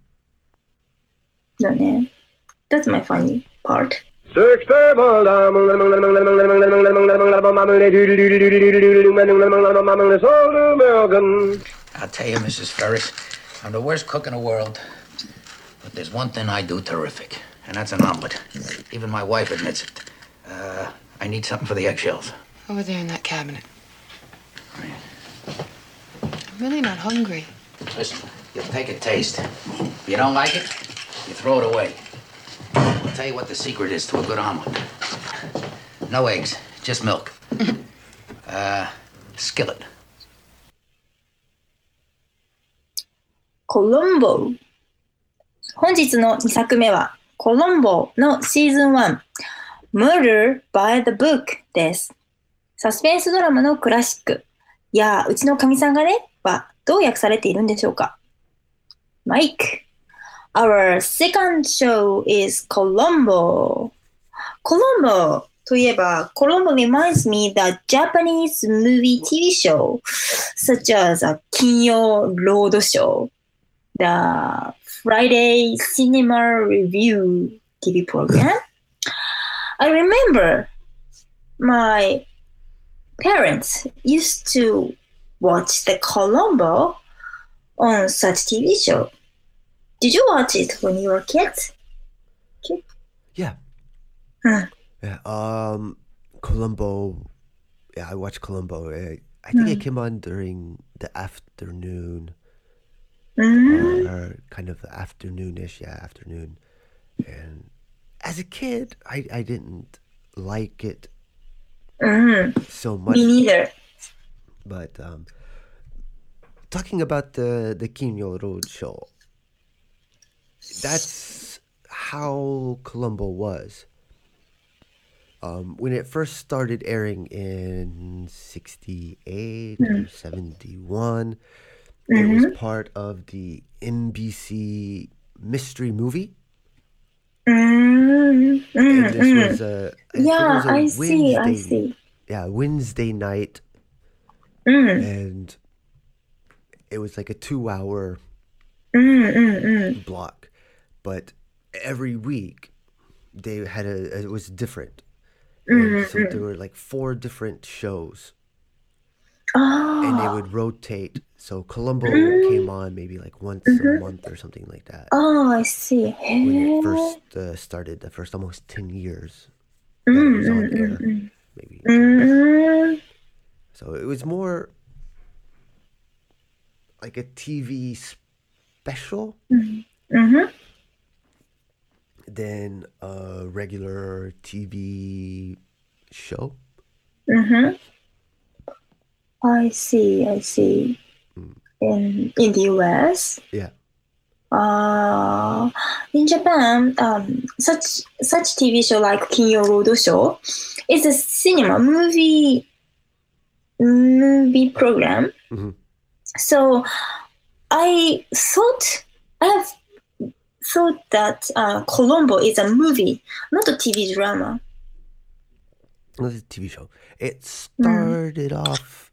だね. That's my funny part. I'll tell you, Mrs. Ferris, I'm the worst cook in the world. But there's one thing I do terrific, and that's an omelet. Even my wife admits it. Uh, I need something for the eggshells. Over there in that cabinet. I'm really not hungry. Listen, you'll take a taste. If you don't like it, you throw it away. I'll tell you what the secret is to a good omelet. No eggs, just milk. uh, skillet. Columbo 本日の2作目は、コロンボのシーズン1、Murder by the Book です。サスペンスドラマのクラシック、いやあ、うちのかみさんがね、はどう訳されているんでしょうかマイク。Our second show is Colombo. Colombo といえば、Colombo reminds me the Japanese movie TV show, such as a 金曜ロードショー, the Friday Cinema Review TV program. I remember my parents used to watch the Columbo on such TV show. Did you watch it when you were kids? Kid? Yeah. Hmm. Yeah. Um, Columbo. Yeah, I watched Columbo. I, I think it Mm. came on during the afternoon, Mm-hmm. Or kind of afternoonish, yeah, afternoon. And as a kid, I, I didn't like it mm-hmm. so much. Me neither. But um, talking about the the Kinyo Road show, that's how Columbo was. Um, when it first started airing in 68 mm. or 71 Mm-hmm. It was mm-hmm. part of the NBC mystery movie. Mm-hmm. This mm-hmm. was yeah. I Wednesday, see. I see. Yeah, Wednesday night, mm. and it was like a two-hour block, but every week they had a it was different. And so there were like four different shows, oh. and they oh. would rotate so Columbo Mm. came on maybe like once a Mhm. month or something like that. Oh, I see. When it first uh, started, the first almost ten years that it Mm, was on mm, air, mm, maybe. mm. So it was more like a TV special Mm. Mhm. than a regular TV show. Mhm. I see. I see. In in the U.S. Yeah. Uh, in Japan, um, such such TV show like Kinyo Show is a cinema movie movie program. Mhm. So I thought I have thought that uh, Columbo is a movie, not a TV drama. Was a TV show. It started off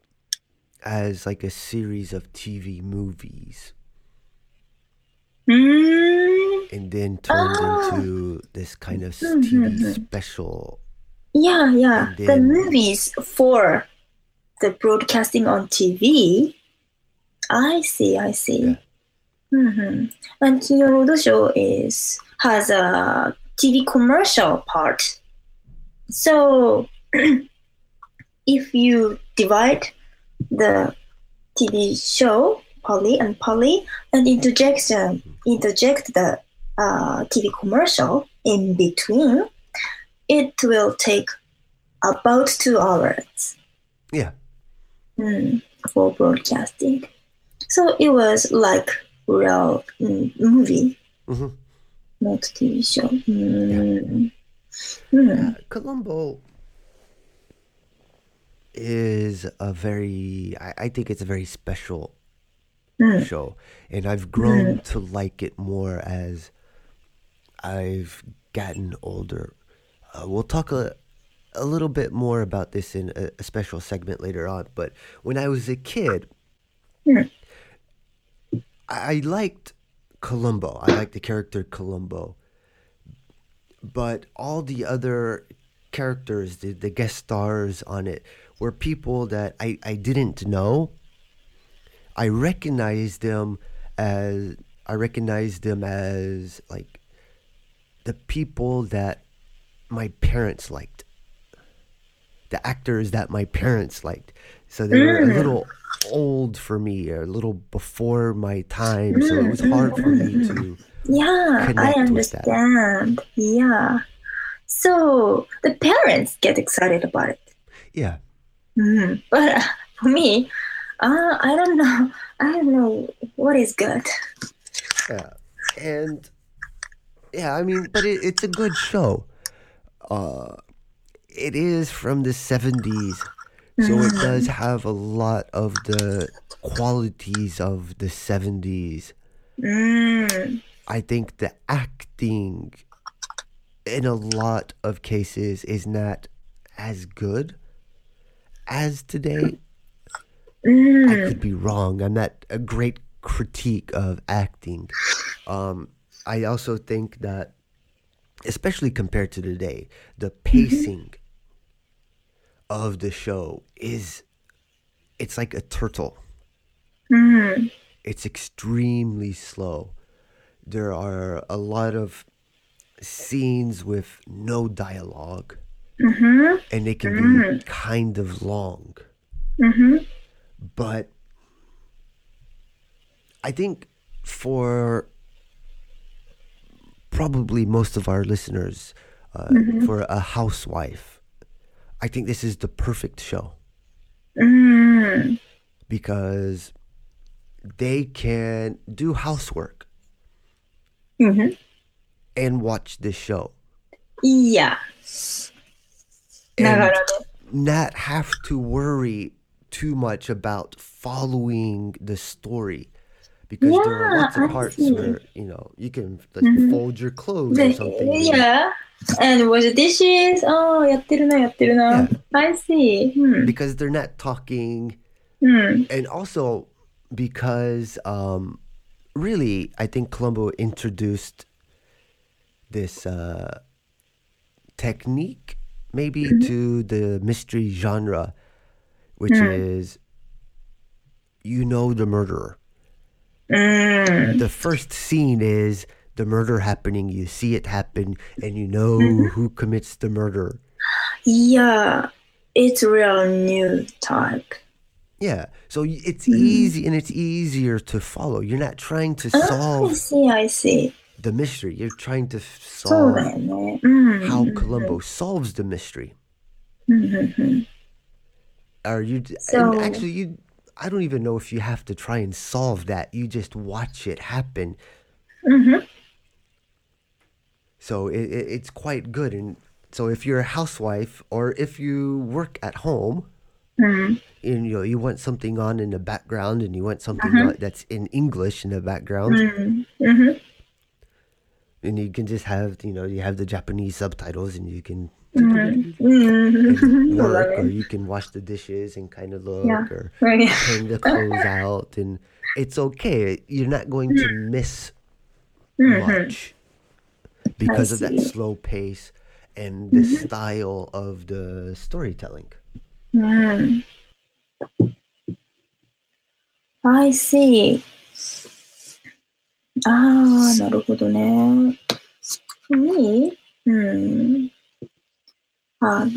as like a series of TV movies Mm, and then turned Ah. into this kind of Mhm, TV mhm. special. yeah, yeah. And The movies for the broadcasting on TV. I see. I see. mm-hmm And Kinyo Road Show is has a TV commercial part. So if you divide the TV show Polly and Polly and interject um, interject the uh, TV commercial in between, it will take about two hours Yeah. mm, for broadcasting. So it was like real mm, movie, hmm not TV show. Mm. Mm. Columbo is a very, I, I think it's a very special Mm. show. And I've grown to like it more as I've gotten older. Uh, we'll talk a, a little bit more about this in a, a special segment later on. But when I was a kid, Mm. I, I liked Columbo. I liked the character Columbo. But all the other characters, the, the guest stars on it, were people that I, I didn't know. I recognized them as I recognized them as like the people that my parents liked. The actors that my parents liked. So they were a Mm. little old for me, or a little before my time. So it was hard for me to Yeah, I connect with that. understand. Yeah. So the parents get excited about it. Yeah. Mm. But uh, for me, uh, I don't know. I don't know what is good. Yeah. And yeah, I mean, but it, it's a good show. Uh, it is from the 70s, so it does have a lot of the qualities of the 70s. Mm. I think the acting in a lot of cases is not as good as today. Mm. I could be wrong. I'm not a great critique of acting. Um, I also think that, especially compared to today, the pacing of the show is it's like a turtle. Mm. It's extremely slow. There are a lot of scenes with no dialogue, mm-hmm. and they can mm. be mm-hmm. kind of long. Mm-hmm. But I think for probably most of our listeners, uh, mm-hmm. for a housewife, I think this is the perfect show. Mm. Because they can do housework mm-hmm. and watch this show. Yes and not have to worry too much about following the story because yeah, there are lots of parts where you know you can like, mm-hmm. fold your clothes or something. Yeah, and wash the dishes. Oh, やってるな、やってるな. Yeah. I see. Hmm. Because they're not talking, hmm. and also because um, really, I think Columbo introduced this uh, technique maybe Mhm. to the mystery genre which Mm. is you know the murderer うん。the first scene is the murder happening you see it happen and you know Mhm. who commits the murder Yeah. It's real new type. yeah so it's Mhm. easy and it's easier to follow you're not trying to Ah, I solve see, I see the mystery. You're trying to solve mm-hmm. how Columbo solves the mystery. Mm-hmm. Are you so, actually you? I don't even know if you have to try and solve that. You just watch it happen. Mm-hmm. So it, it, it's quite good. And so if you're a housewife or if you work at home, Mm-hmm. And, you know, you want something on in the background, and you want something that's in English in the background. Mm-hmm and you can just have you know you have the Japanese subtitles and you can, mm-hmm. work or you can wash the dishes and kind of look yeah. or right. hang the clothes out and it's okay you're not going to miss mm-hmm. much because of that slow pace and the mm-hmm. style of the storytelling. I see. ああ、なるほどね。For me? うん。Uh,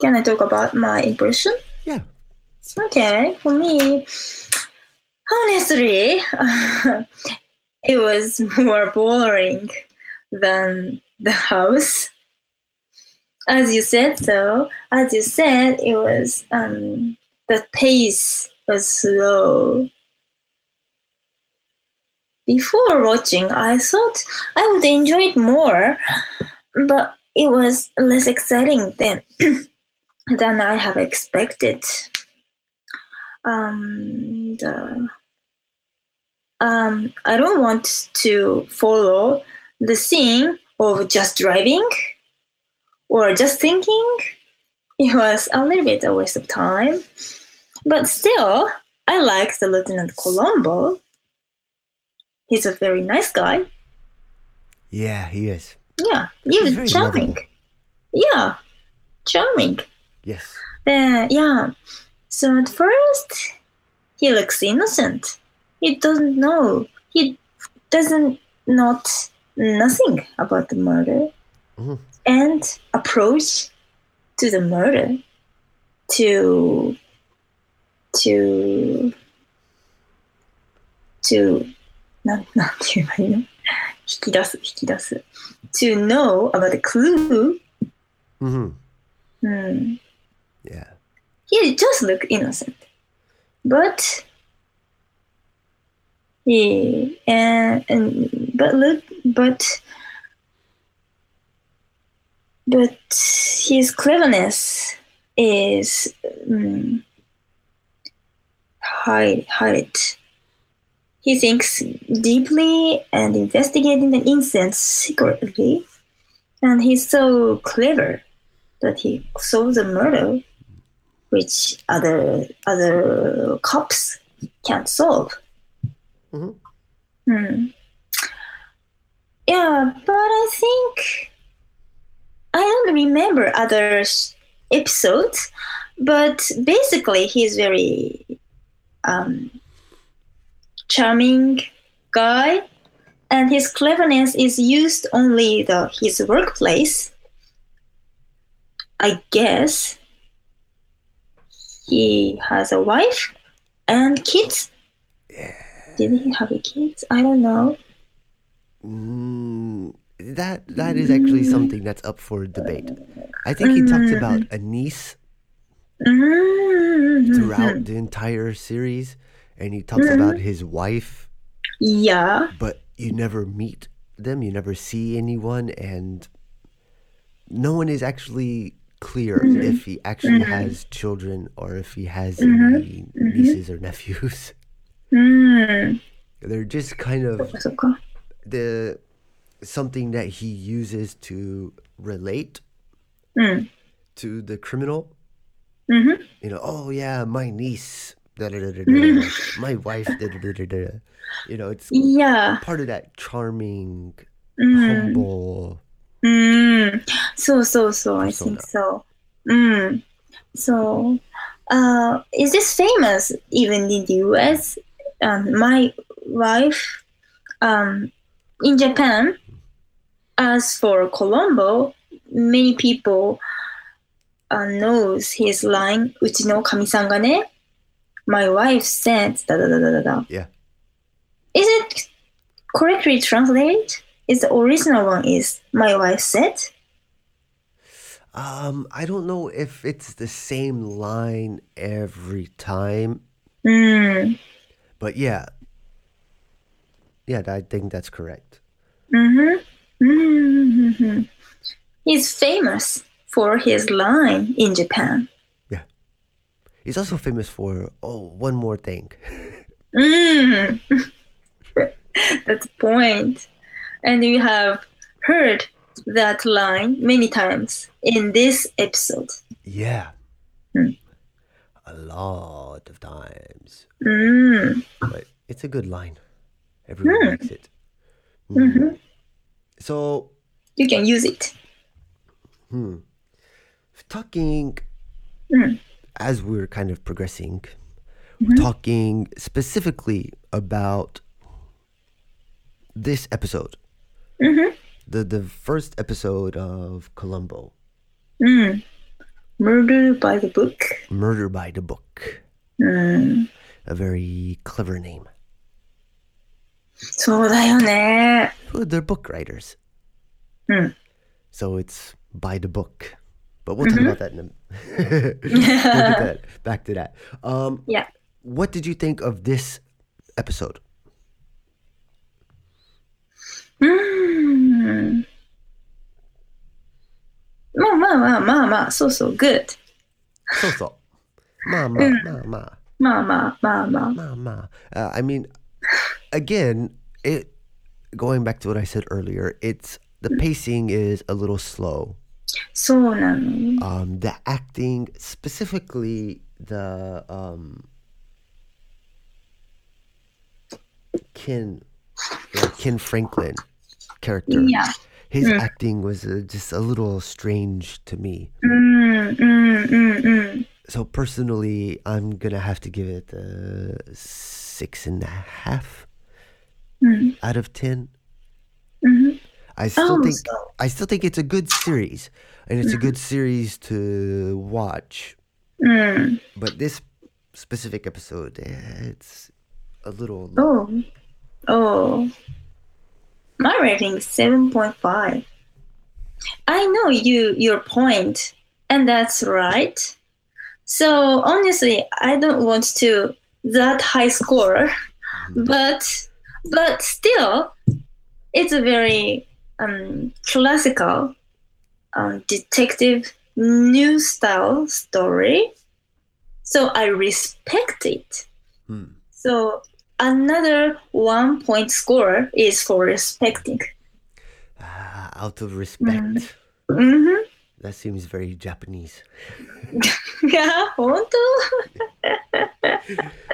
can I talk about my impression? Yeah. Okay, for me, honestly, it was more boring than the house. As you said, so as you said, it was um the pace was slow. before watching, I thought I would enjoy it more, but it was less exciting than than I have expected. Um, um, I don't want to follow the scene of just driving or just thinking. It was a little bit a waste of time, but still, I like the Lieutenant Columbo. He's a very nice guy. yeah he is Yeah, he was charming. lovable. Yeah, charming. yes Uh, yeah. So at first, he looks innocent. He doesn't know. He doesn't not nothing about the murder Mhm. and approach to the murder to to to なんなんて言えばいいの引き出す引き出す to know about the clue hmm hmm. yeah he just looked innocent. But he and, and but look but but his cleverness is um, hide hide. he thinks deeply and investigating the incident secretly, and he's so clever. that he solves a murder which other other cops can't solve. Mhm. Hmm. Yeah, but I think I don't remember other episodes, but basically he's very um, charming guy, and his cleverness is used only the his workplace. I guess he has a wife and kids. Did he have a kids? I don't know. Mm, that that is actually something that's up for debate. I think he talks about a niece Mhm. throughout the entire series, and he talks mm-hmm. about his wife. Yeah. But you never meet them, you never see anyone, and no one is actually clear mm-hmm. if he actually mm-hmm. has children or if he has any nieces or nephews. Mm. They're just kind of the something that he uses to relate mm. to the criminal. You know, oh yeah, my niece my wife you know it's yeah part of that charming mm. humble mm. so so so persona. i think so mm. so uh, is this famous even in the us um, my wife um, in japan as for columbo many people uh, knows his line "uchi no kamisangane," my wife said da da da da da. Yeah. Is it correctly translated? Is the original one is my wife said? Um, I don't know if it's the same line every time. Mm. But yeah. Yeah, I think that's correct. Mm-hmm. Mm-hmm. He's famous for his line in Japan. He's also famous for oh, one more thing. Mm. That's the point. And you have heard that line many times in this episode. Yeah. Hmm. A lot of times. Mm. But it's a good line. Everyone Hmm. likes it. Mm-hmm. So, You can use it. hmm. Talking Mm as we're kind of progressing, Mhm. we're talking specifically about this episode. Mm-hmm. The the first episode of Columbo, Mm. Murder by the book. Murder by the Book. Mm. A very clever name. そうだよね。 Well, they're book writers. Hmm. So it's by the book. But we'll talk Mhm. about that in a we'll get that, back to that. Um, Yeah. What did you think of this episode? Mm. まあまあまあまあまあ、そうそう、good. So so. Ma ma Mm. ma ma. まあまあまあまあ。 Ma ma. Uh, I mean, again, it going back to what I said earlier, it's the pacing is a little slow. そうなの。 Um, the acting, specifically the um, Ken, uh, Ken Franklin character. Yeah. His Mm. acting was uh, just a little strange to me. うんうんうんうん。 So personally, I'm gonna have to give it a six and a half うん。 out of ten. うん。 I still Oh, think so- I still think it's a good series, and it's a mm. good series to watch. Mm. うん。But this specific episode, it's a little. Oh. Oh. My rating is 7.5. I know you your point, and that's right. So honestly, I don't want to that high score, mm. but but still, it's a very um, classical um, detective new style story. So I respect it. Hmm. So another one point score is for respecting. Ah, out of respect. Mm-hmm. mm-hmm. That seems very Japanese. yeah,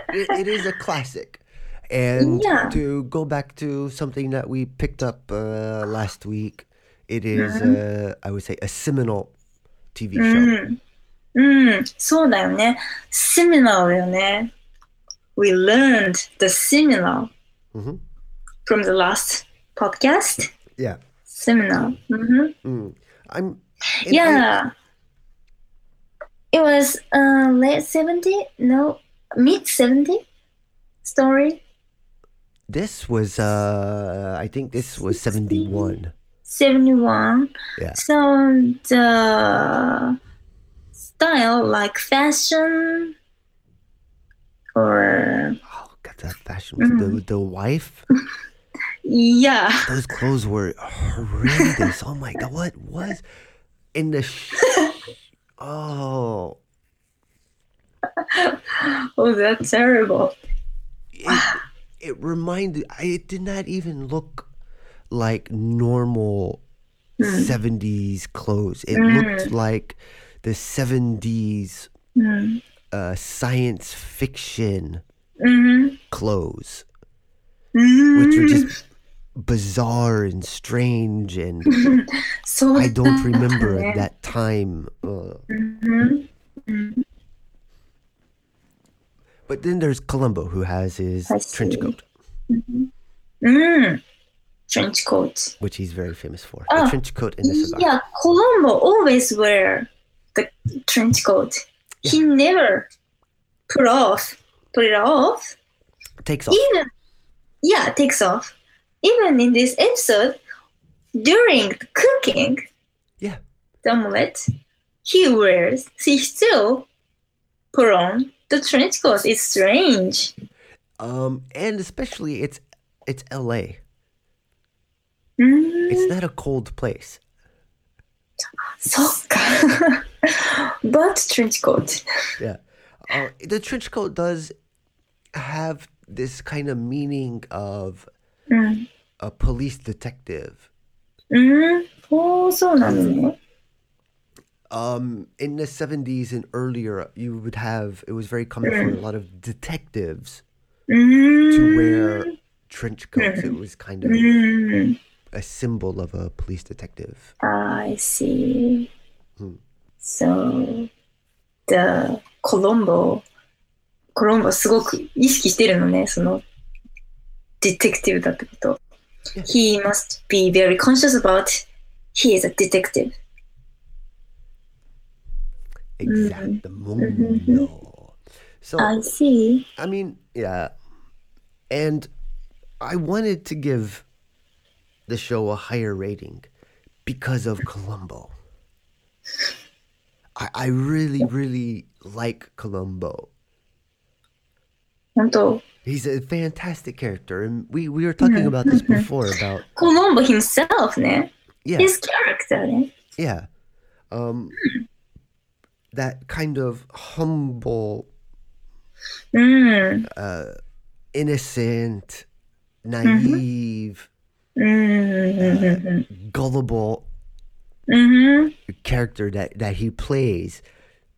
it, it is a classic. And Yeah. to go back to something that we picked up uh, last week, it is, Mhm. uh, I would say, a seminal TV う show. ん。うん、そうだよね。similar だよね。We learned the similar Mhm. from the last podcast. Yeah. Similar. hmm Mm. I'm. and I- Yeah. It was uh, late 70? No, mid 70 story. this was, uh, I think this was 71. 71. Yeah. So the style like fashion or Oh God, that fashion was the, the wife. yeah. Those clothes were horrendous. oh my god, what was in the? Sh- oh, Oh, that's terrible. it, it reminded. I- It did not even look like normal Mm. seventies clothes. It Mm. looked like the seventies Mm. uh, science fiction Mm-hmm. clothes, Mm. which were just bizarre and strange and. So I don't remember that time. Uh, Mhm. But then there's Columbo, who has his trench coat, Mm. Trench coat. which he's very famous for. Oh, the trench coat and the cigar. Yeah, Columbo always wear the trench coat. He never put off, put it off. Takes off. Even yeah, takes off. Even in this episode, during the cooking, Yeah. the omelette, he wears. He still put on the trench coat. It's strange. Um, and especially it's it's L.A. Mm, It's not a cold place. そっか。but trench coat. Yeah. Uh, the trench coat does have this kind of meaning of うん。 a police detective. うん。おー、そうなのね。 um, in the 70s and earlier, you would have, it was very common for a mm. lot of detectives to wear mm. trench coats. It was kind of mm. a symbol of a police detective. I see. Hmm. So, the Columbo, Columbo すごく意識してるのね、その、ディテクティブだってこと。He must be very conscious about he is a detective. Exactly. Mm-hmm. Mm-hmm. So I see. I mean, yeah. And I wanted to give the show a higher rating because of Columbo. I, I really, really like Columbo. He's a fantastic character, and we, we were talking mm-hmm. about this before about Columbo himself, yeah. his character. Yeah. Um, hmm that kind of humble, mm. uh, innocent, naive, mm-hmm. mm-hmm. uh, gullible mm-hmm. character that, that he plays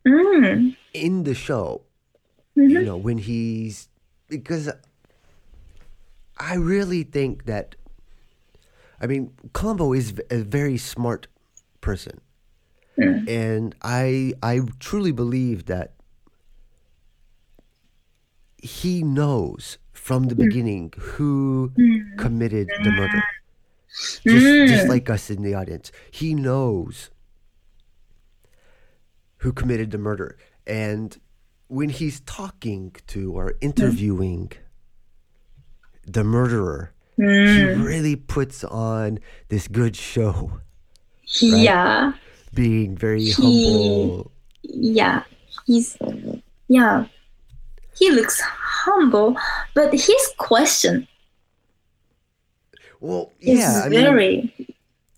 mm. in the show. Mm-hmm. You know, when he's because I really think that I mean Columbo is a very smart person. Mm. And I I truly believe that he knows from the beginning who committed the murder. Just, just Mm. like us in the audience. He knows who committed the murder. And when he's talking to or interviewing the murderer, he Mm. really puts on this good show. Yeah. Being very He- humble. Yeah. He's, yeah. He looks humble, but his question Well, yeah, I mean, very.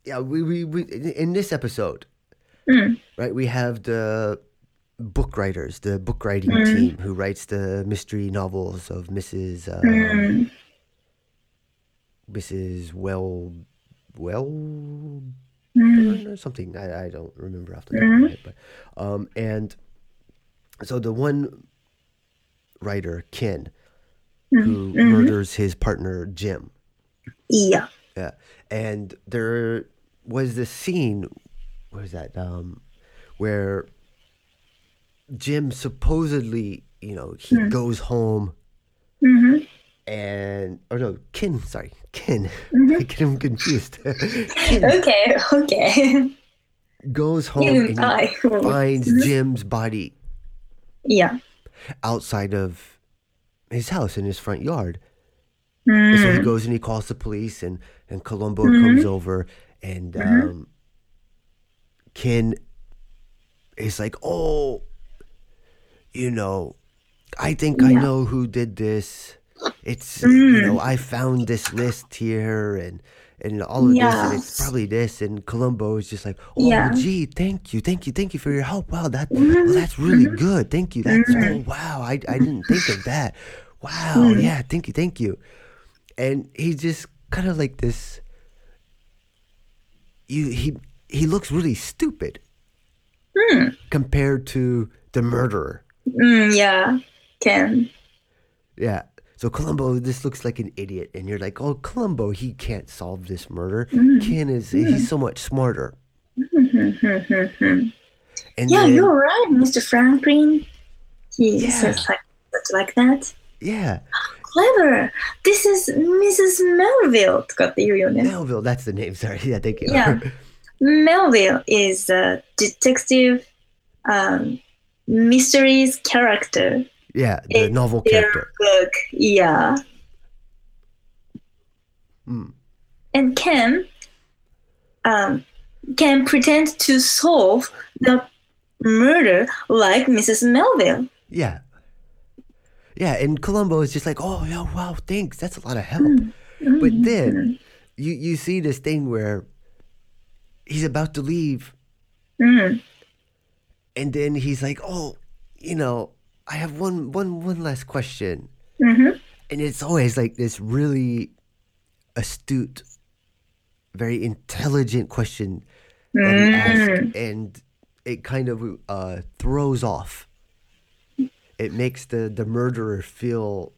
yeah. We, we, we in this episode, Mm. right? We have the book writers, the book writing Mm. team who writes the mystery novels of Mrs. Uh, Mm. Mrs. Well, well, or something. I, I don't remember off the top of my head, but um, and so the one writer Ken who Mhm. murders his partner Jim. Yeah. Yeah, and there was this scene. What was that? Um, where Jim supposedly, you know, he Hmm. goes home Mm-hmm. and oh no, Ken. Sorry, Ken. Mhm. I get him confused. Okay, okay. goes home and finds Mhm. Jim's body Yeah. outside of his house in his front yard. And so he Mm. goes and he calls the police, and and Columbo Mhm. comes over, and Mhm. um, Ken is like, "Oh, you know, I think I know who did this. It's you know, Mm. I found this list here, and and all of this, and it's probably this." And Columbo is just like, "Oh, Yeah. gee, thank you, thank you, thank you for your help. Wow, that well, that's really good. Thank you. That's oh wow, I I didn't think of that. Wow, Mm. yeah, thank you, thank you." and he's just kind of like this you he he looks really stupid Hmm. compared to the murderer Mm, yeah. Ken. yeah so columbo this looks like an idiot and you're like oh columbo he can't solve this murder Mm. ken is he's so much smarter Mhm. and yeah, then- you're right, Mr. Franklin. He says like like that. yeah Clever. This is Mrs. Melville とかって言うよね。 melville that's the name sorry yeah thank you Yeah. Melville is a detective um, mysteries character. yeah the novel character book. Yeah. Mm. And Ken um, can pretend to solve the murder like Mrs. Melville. yeah yeah and columbo is just like oh yeah wow thanks that's a lot of help Mm-hmm. But then you you see this thing where he's about to leave, Mm. and then he's like, "Oh, you know, I have one one one last question," Mhm. and it's always like this really astute, very intelligent question that he asks, Mm. and it kind of uh, throws off. It makes the the murderer feel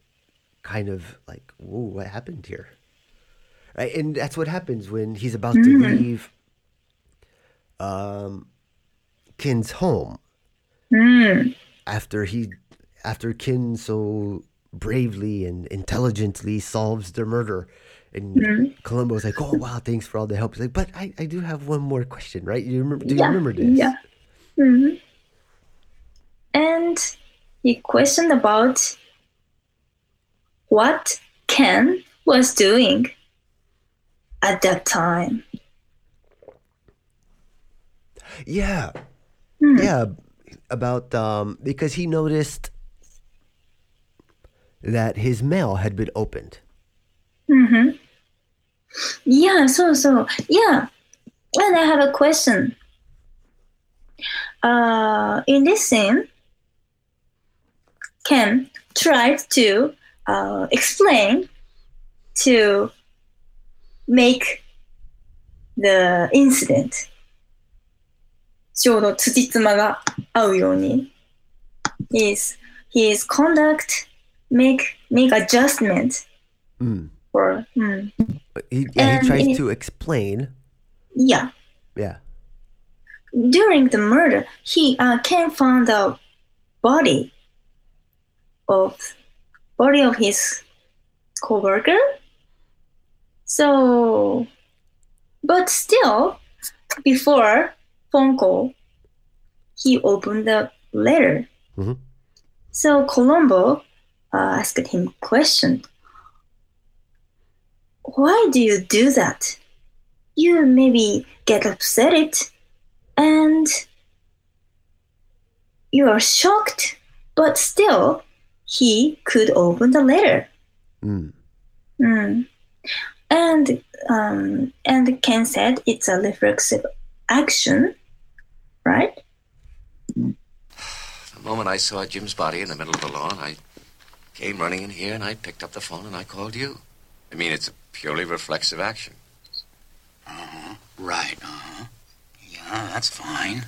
kind of like, "Whoa, what happened here?" Right, and that's what happens when he's about to Mm. leave um, Ken's home Mm. After he after Ken so bravely and intelligently solves the murder. And Mhm. Columbo's like, "Oh wow, thanks for all the help." He's like, "But I, I do have one more question, right? You remember? Do you remember this?" Yeah. Mhm. And he questioned about what Ken was doing at that time. Yeah. Hmm. Yeah About um because he noticed that his mail had been opened. Mm-hmm. Yeah, so so yeah. And I have a question. Uh, in this scene, Ken tried to uh, explain to make the incident ちょうど辻褄が Aoyoni his his conduct make make adjustment mm. for mm. He, yeah, he tries it, to explain. Yeah. Yeah. During the murder he uh, can find the body of body of his co-worker. So but still before phone call he opened the letter Mhm. so columbo uh, asked him question why do you do that you maybe get upset it, and you are shocked, but still he could open the letter. Mm. Mm. And um, and Ken said it's a reflexive action, right? The moment I saw Jim's body in the middle of the lawn, I came running in here and I picked up the phone and I called you. I mean, it's a purely reflexive action. Uh huh. Right, uh huh. Yeah, that's fine.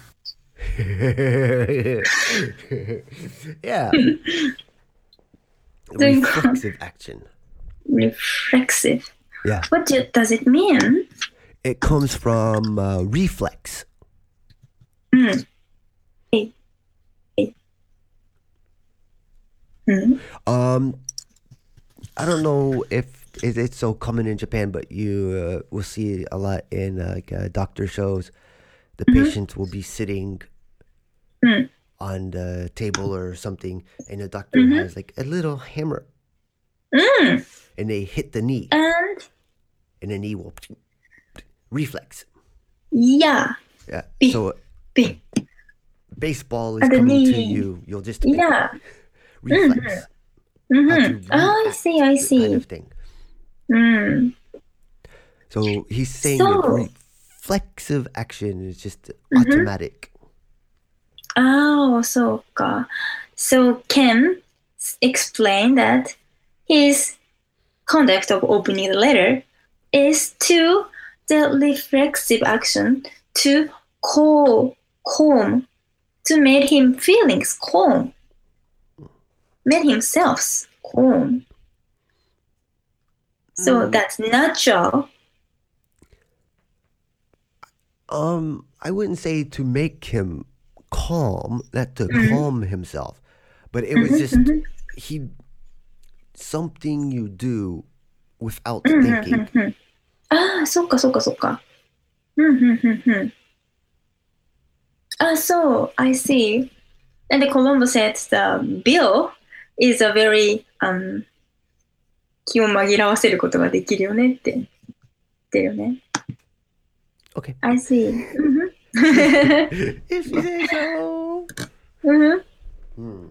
yeah. Reflexive action. Reflexive. Yeah. What do, does it mean? It comes from uh, reflex. Mm. Hey. Hey. Mm. Um, I don't know if it's so common in Japan, but you uh, will see a lot in uh, like uh, doctor shows. The Mhm. patient will be sitting Mm. on the table or something, and the doctor Mhm. has like a little hammer, Mm. and they hit the knee, And and the knee will reflex. yeah. Yeah. Be- so be- baseball is coming to you. You'll just Yeah. Reflex Mm-hmm. Oh, I see, I see. kind of thing. Mm. So he's saying So- reflexive action is just Mhm. automatic. Oh, so. So s- explained that his conduct of opening the letter is to the reflexive action to calm, calm, to make him feelings calm, made himself calm. So mm. that's natural. Um, I wouldn't say to make him calm, not to mm-hmm. calm himself, but it was mm-hmm, just mm-hmm. he something you do without mm-hmm, thinking. Mm-hmm. Ah, so ka so ka so ka. Mm-hmm, ah, so I see. And the Columbo said the bill is a very, um, 気を紛らわせることができるよねって言ってるよね。 Okay. I see. うんふん if you say so. うんふん Hmm.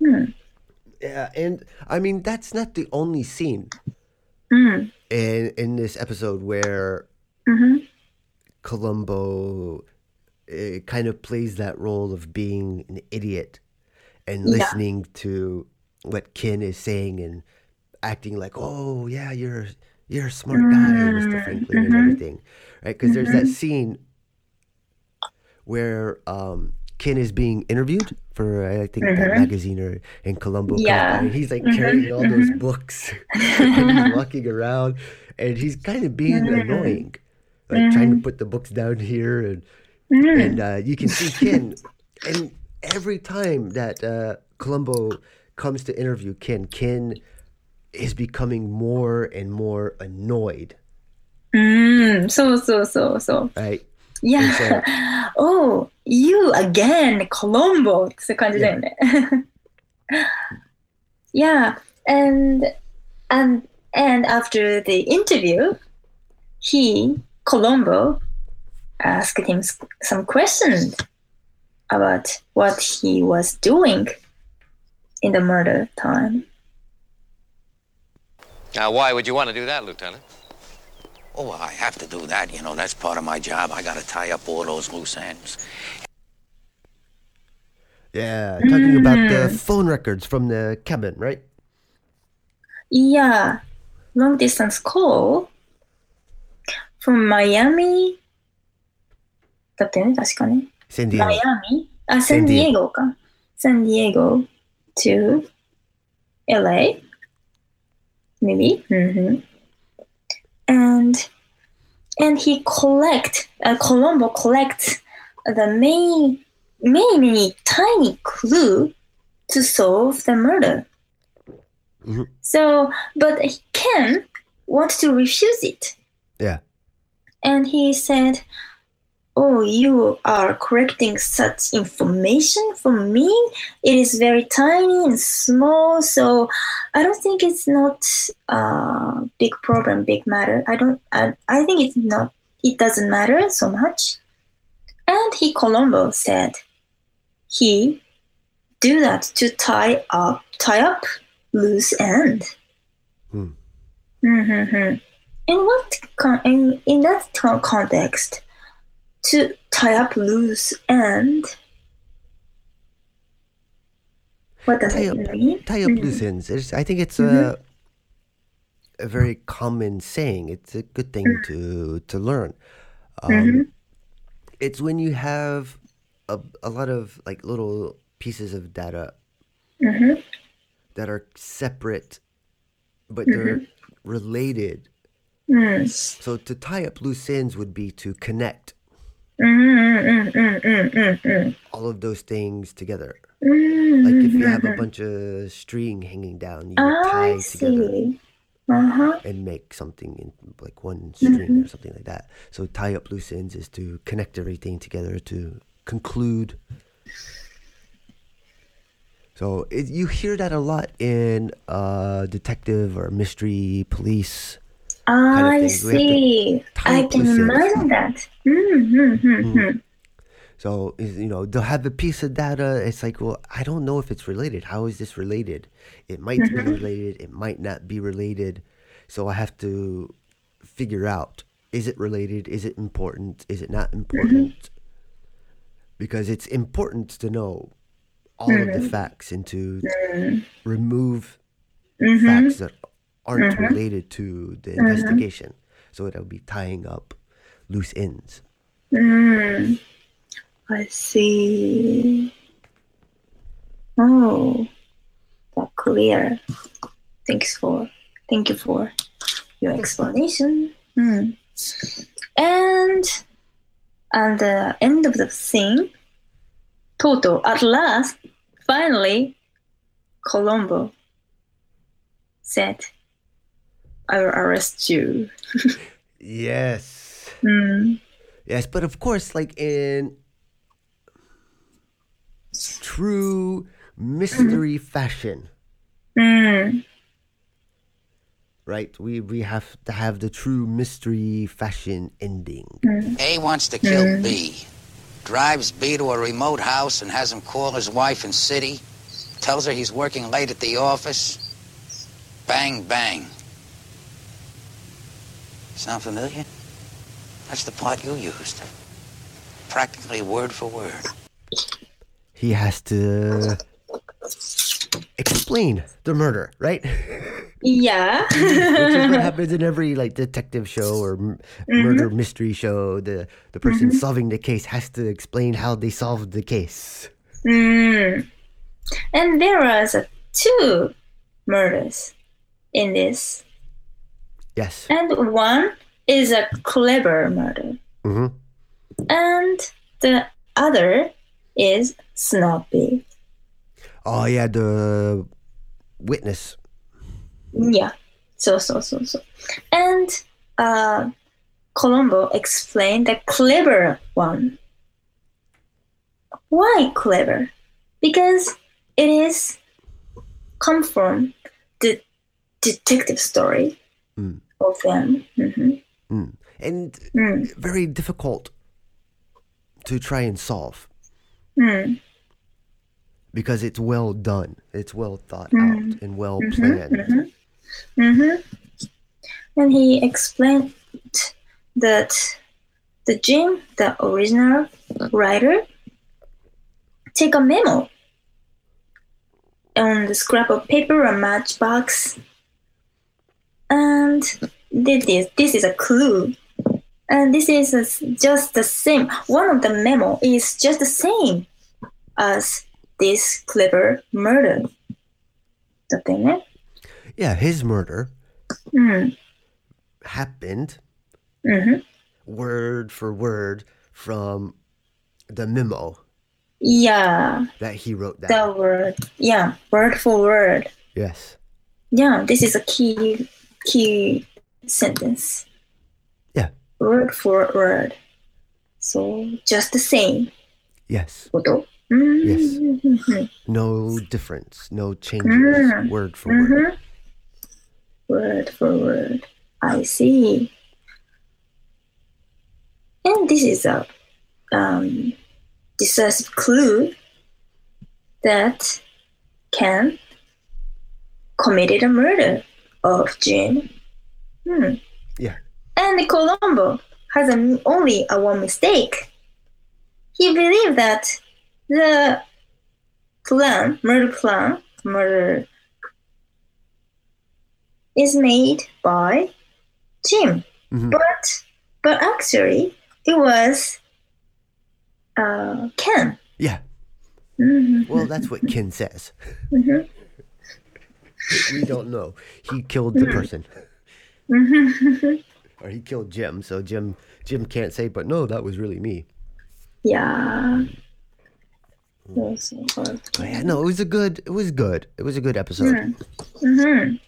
うん。 Yeah, and I mean that's not the only scene うん。 in in this episode where うんふん Columbo uh, kind of plays that role of being an idiot and Yeah. listening to what Ken is saying and acting like, "Oh yeah, you're you're a smart guy, Mr. Franklin, and mhm. everything," right? Because there's that Mhm. scene where um, Ken is being interviewed for I think that Mhm. magazine or in Columbo, comes Yeah. and he's like Mhm, carrying all those books and he's walking around and he's kind of being annoying, like trying to put the books down here and and uh, you can see Ken, and every time that uh, Columbo comes to interview Ken, Ken is becoming more and more annoyed. Mm, so so so so. Right. Yeah. So, oh, you again, Columbo. って感じだよね。Yeah. yeah. And and and after the interview, he Columbo asked him some questions about what he was doing in the murder time. Now, why would you want to do that, Lieutenant? Oh, I have to do that. You know, that's part of my job. I got to tie up all those loose ends. Yeah, talking about the Mm. phone records from the cabin, right? Yeah, long distance call from Miami だったよね、確かね。 San Diego. Miami. Uh, San, San Diego. Diego Diego to LA. Maybe. Mm-hmm. And and he collect uh, Columbo collects the many many many tiny clue to solve the murder. Mm-hmm. So, but Ken want to refuse it. Yeah. And he said, Oh, you are correcting such information for me? It is very tiny and small, so I don't think it's not a big problem, big matter. I don't, I, I think it's not, it doesn't matter so much. And he, Columbo, said he do that to tie up, tie up loose end. Hmm. Mm-hmm. In what con- in, in that con- context, to tie up loose end. What does Tie up, mean? tie up Mhm. loose ends. It's, I think it's Mhm. a a very common saying. It's a good thing Mm. to to learn. Um, Mhm. It's when you have a, a lot of like little pieces of data Mhm. that are separate, but they're related. Mm. So to tie up loose ends would be to connect Mm, mm, mm, mm, mm, mm. all of those things together. Like if you have a bunch of string hanging down, you I tie together. Uh-huh. and make something in like one string Mhm. or something like that. So tie up loose ends is to connect everything together to conclude. So it, you hear that a lot in uh, detective or mystery police. Kind of I things. We have to see. I can imagine that. Mm-hmm. So you know they'll have a piece of data. It's like, well, I don't know if it's related. How is this related? It might be Mhm. related. It might not be related. So I have to figure out: is it related? Is it important? Is it not important? Because it's important to know all of the Mhm. facts and to Mm. remove Mhm. facts that aren't Mhm. related to the Mhm. investigation. So it'll be tying up loose ends. Mm. I see. Oh, that clear. Thanks for thank you for your explanation. Mm. And at the end of the scene, Toto at last, finally, Columbo said, "I will arrest you." Yes. Mm. Yes, but of course, like in true mystery fashion, Mm. right? We we have to have the true mystery fashion ending. A wants to kill B. Drives B to a remote house and has him call his wife in city. Tells her he's working late at the office. Bang, bang. Sound familiar? That's the part you used. Practically word for word. He has to explain the murder, right? Yeah. Which is what happens in every like detective show or m- Mhm. murder mystery show. The the person Mhm. solving the case has to explain how they solved the case. Mm. And there was uh, two murders in this, Yes. and one is a clever murder, hmm and the other is snobby. Oh yeah, the witness. Yeah. So so so so, and uh, Columbo explained the clever one. Why clever? Because it is come from the detective story Mm. Of them. hmm Mm. And Mm. very difficult to try and solve Mm. because it's well done. It's well thought Mm. out and well Mhm, planned. mhm. Mhm. And he explained that the Jim, the original writer, take a memo on the scrap of paper or matchbox, and did this. This is a clue, and this is a s- just the same. One of the memo is just the same as this clever murder. だってね。 Yeah, his murder うん。 happened Mhm. word for word from the memo Yeah, that he wrote down. the word. Yeah, word for word. Yes. Yeah, this is a key key sentence. Yeah. Word for word. So just the same. Yes. Mm-hmm. Yes. No difference. No changes. Mm-hmm. Word for mm-hmm. word. Word for word. I see. And this is a um, decisive clue that can committed a murder of Jim. Hmm. Yeah. And Columbo has a, only a one mistake. He believed that the plan, murder plan, murder is made by Jim. Mhm. But but actually it was uh, Ken. Yeah. Mhm. Well, that's what Ken says. Mhm. We don't know. He killed the Mhm. person, Mhm. or he killed Jim. So Jim, Jim can't say, but no, that was really me. yeah. Yes, it was yeah, no, it was a good. It was good. It was a good episode. Mhm. Mhm.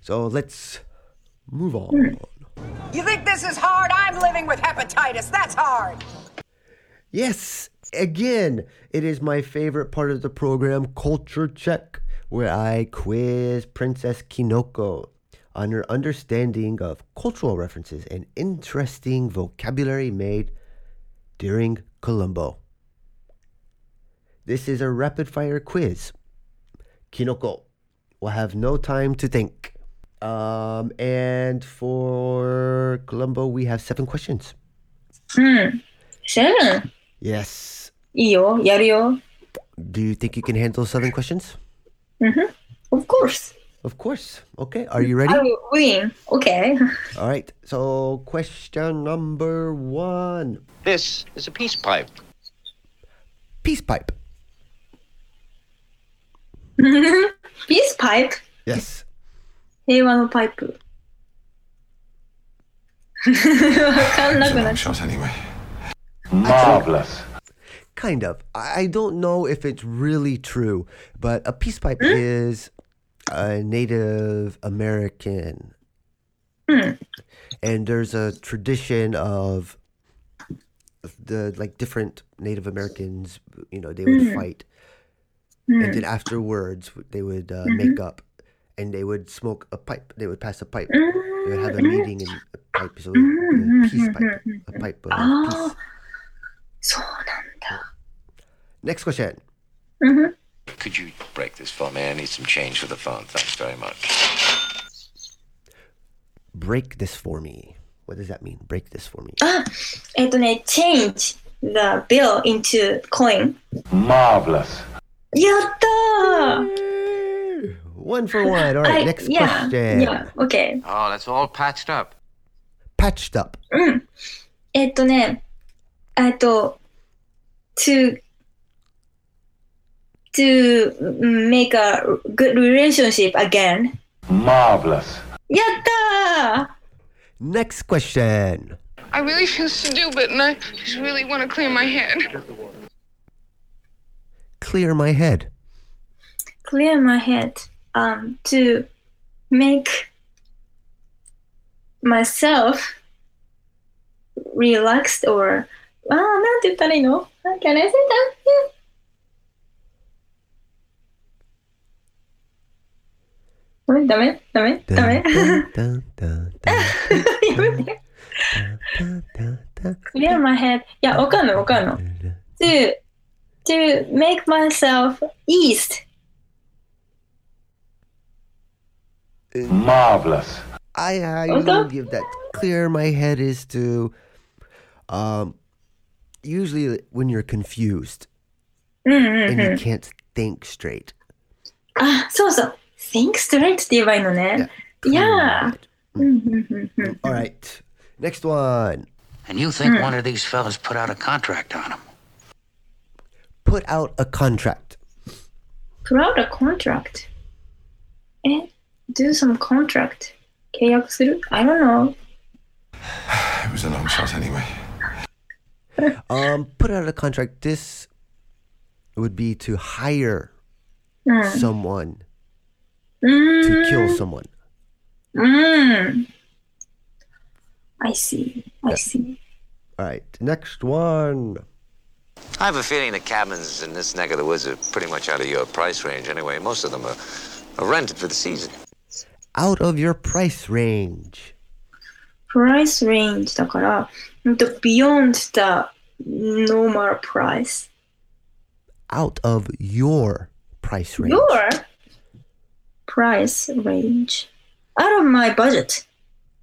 So let's move on. You think this is hard? I'm living with hepatitis. That's hard. Yes, again, it is my favorite part of the program, Culture Check, where I quiz Princess Kinoko on her understanding of cultural references and interesting vocabulary made during Columbo. This is a rapid fire quiz. Kinoko will have no time to think. Um, and for Columbo, we have seven questions. Hmm. Seven. Yes. いいよ、やるよ。 Do you think you can handle seven questions? Mhm. Of course. Of course. Okay. Are you ready? I will win. Okay. All right. So, question number one This is a peace pipe. Peace pipe. Peace pipe? Yes. 平和のパイプ。わかんなくなっちゃう Shot anyway. Marvelous. Kind of. I I don't know if it's really true, but a peace pipe is a Native American. And there's a tradition of the like different Native Americans, you know, they would Mm. fight. Mm. And then afterwards, they would uh, Mhm. make up and they would smoke a pipe. They would pass a pipe. They would have a meeting in a pipe. So, a peace pipe. A pipe of Ah. peace. そうなんだ。 Next question. Mhm. Could you break this for me? I need some change for the phone. Thanks very much. Break this for me. What does that mean? Break this for me. あ、えっとね、change the bill into coin. Marvelous. やったー One for one. All right. I- next yeah, question. Yeah, okay. Oh, that's all patched up. Patched up. うん。えっとね、えっと、to, to make a good relationship again. Marvelous. やったー Next question. I really feel stupid and I just really want to clear my head. Clear my head. clear my head um, to make myself relaxed or ああ、なんて言ったらいいの Can I say that? ダメダメダメ Dun, dun, やめて clear my head いや、わかんないわかんない to, to make myself east Marvelous. I, I Okay. will give that. Clear my head is to, um, usually when you're confused うんうん and う you ん can't think straight. あ、そうそう。 think straight って言えばいいのね。いやー。うんうんうんうん All right. Next one. And you think Hmm. one of these fellas put out a contract on him? Put out a contract. Put out a contract. え do some contract. 契約する ?I don't know. It was a long shot anyway. Um, put out a contract. This would be to hire Mm. someone う to ー kill ん。 someone. うん。I see. I see. All right. Next one. I have a feeling the cabins in this neck of the woods are pretty much out of your price range anyway. Most of them are, are rented for the season. Out of your price range. price range だから、うんと beyond the normal price. Out of your price range. Your price range. Out of my budget.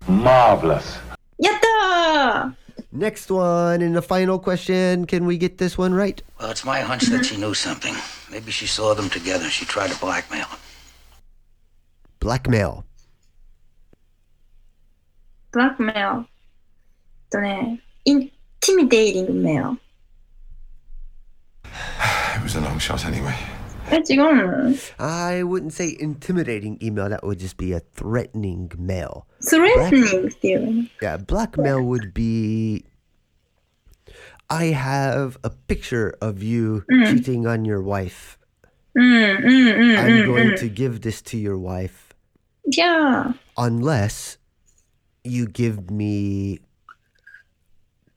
Marvelous. Yatta! Next one and the final question. Can we get this one right? Well, it's my hunch that she knew something. Maybe she saw them together. She tried to blackmail him. Blackmail. Blackmail. Intimidating mail. It was a long shot anyway. え、違うの I wouldn't say intimidating email. That would just be a threatening mail. threatening っていうの Yeah, blackmail would be I have a picture of you Mm. cheating on your wife. うんうんうんうん I'm う going ん to give this to your wife じゃあ、 unless you give me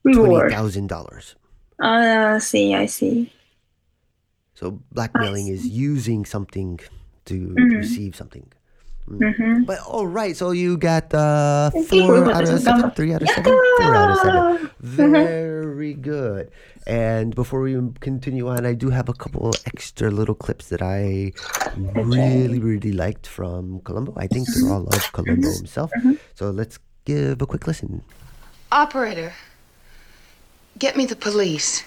Reward. $20,000. ああ、see, I see. So blackmailing is using something to Mhm. receive something. Mm. Mhm. But all right, so you got uh, four out of seven, three out of seven, four out of seven. Very good. And before we continue on, I do have a couple extra little clips that I really, really liked from Columbo. I think they're all of Columbo himself. So let's give a quick listen. Operator, get me the police.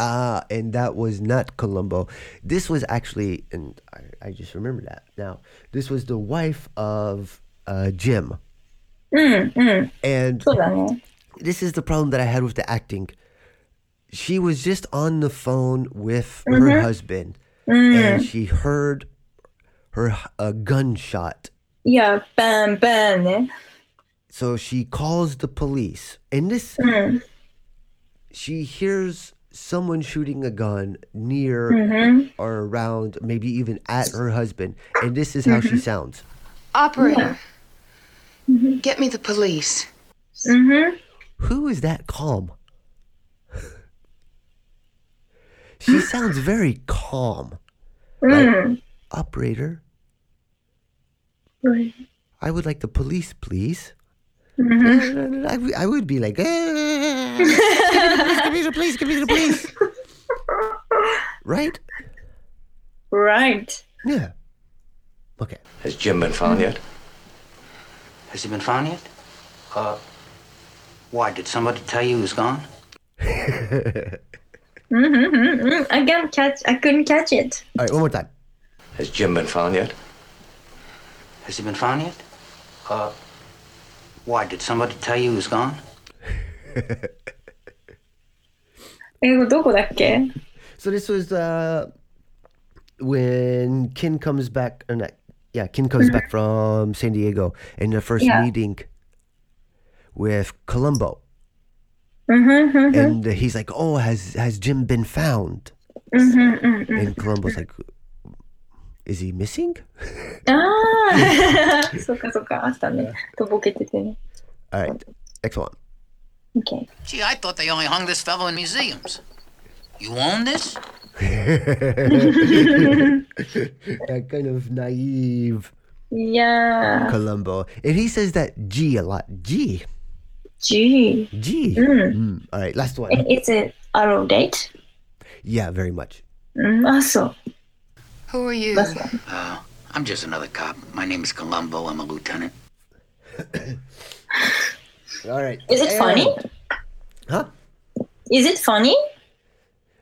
Ah, and that was not Columbo. This was actually, and I, I just remember that now. This was the wife of uh, Jim. Mm, mm. And this is the problem that I had with the acting. She was just on the phone with mm-hmm. her husband, mm. and she heard her a gunshot. Yeah, bam, bam. Eh? So she calls the police, and this mm. she hears someone shooting a gun near Mhm. or around, maybe even at her husband, and this is how she Mhm. sounds. Operator, get me the police. Mm-hmm. Who is that calm? she sounds very calm. Like, Mm. operator, Right. I would like the police, please. Mhm. I, w- I would be like, "Eh, give me the police, give me the police. Right? Right. Yeah. Okay. Has Jim been found yet? Has he been found yet? Uh, why? Did somebody tell you he was gone? Mm-hmm, mm-hmm. I can't catch. I couldn't catch it. All right, one more time. Has Jim been found yet? Has he been found yet? Uh, why, did somebody tell you he was gone? So this was uh, when Ken comes back, uh, or not, yeah, Ken comes back mm-hmm. from San Diego in the first Yeah. meeting with Columbo. Mm-hmm, mm-hmm. And he's like, "Oh, has has Jim been found?" And Columbo's like, is he missing? ああそっかそっか。あったね。とぼけててね。 All right, next one. Okay. Gee, I thought they only hung this fellow in museums. You own this? that kind of naive Yeah. Columbo. And he says that G a lot. G. G. G. Mm. Mm. All right, last one. It's a arrow date. Yeah, very much. うん、あ、そう。 Who are you? Uh, I'm just another cop. My name is Columbo. I'm a lieutenant. All right. Is it funny? Huh? Is it funny?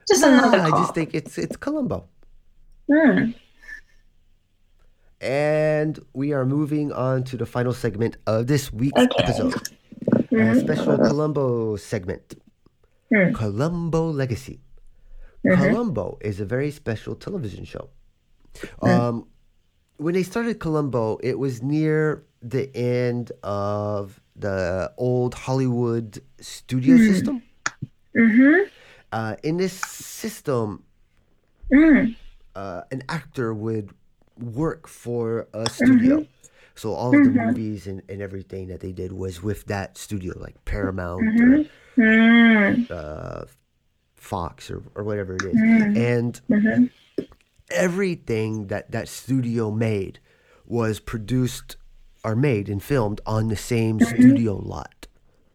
Just No, another I just think it's it's Columbo. Hmm. And we are moving on to the final segment of this week's Okay. episode. A Mhm. special Columbo segment. Hmm. Columbo Legacy. Mhm. Columbo is a very special television show. Um, when they started Columbo, it was near the end of the old Hollywood studio Mhm. system. Mm-hmm. Uh, in this system, Mm. uh, an actor would work for a studio. So all of the Mhm. movies and, and everything that they did was with that studio, like Paramount Mhm. Mm. or uh, Fox or, or whatever it is. Mhm. And. Everything that that studio made was produced or made and filmed on the same Mm-hmm. studio lot.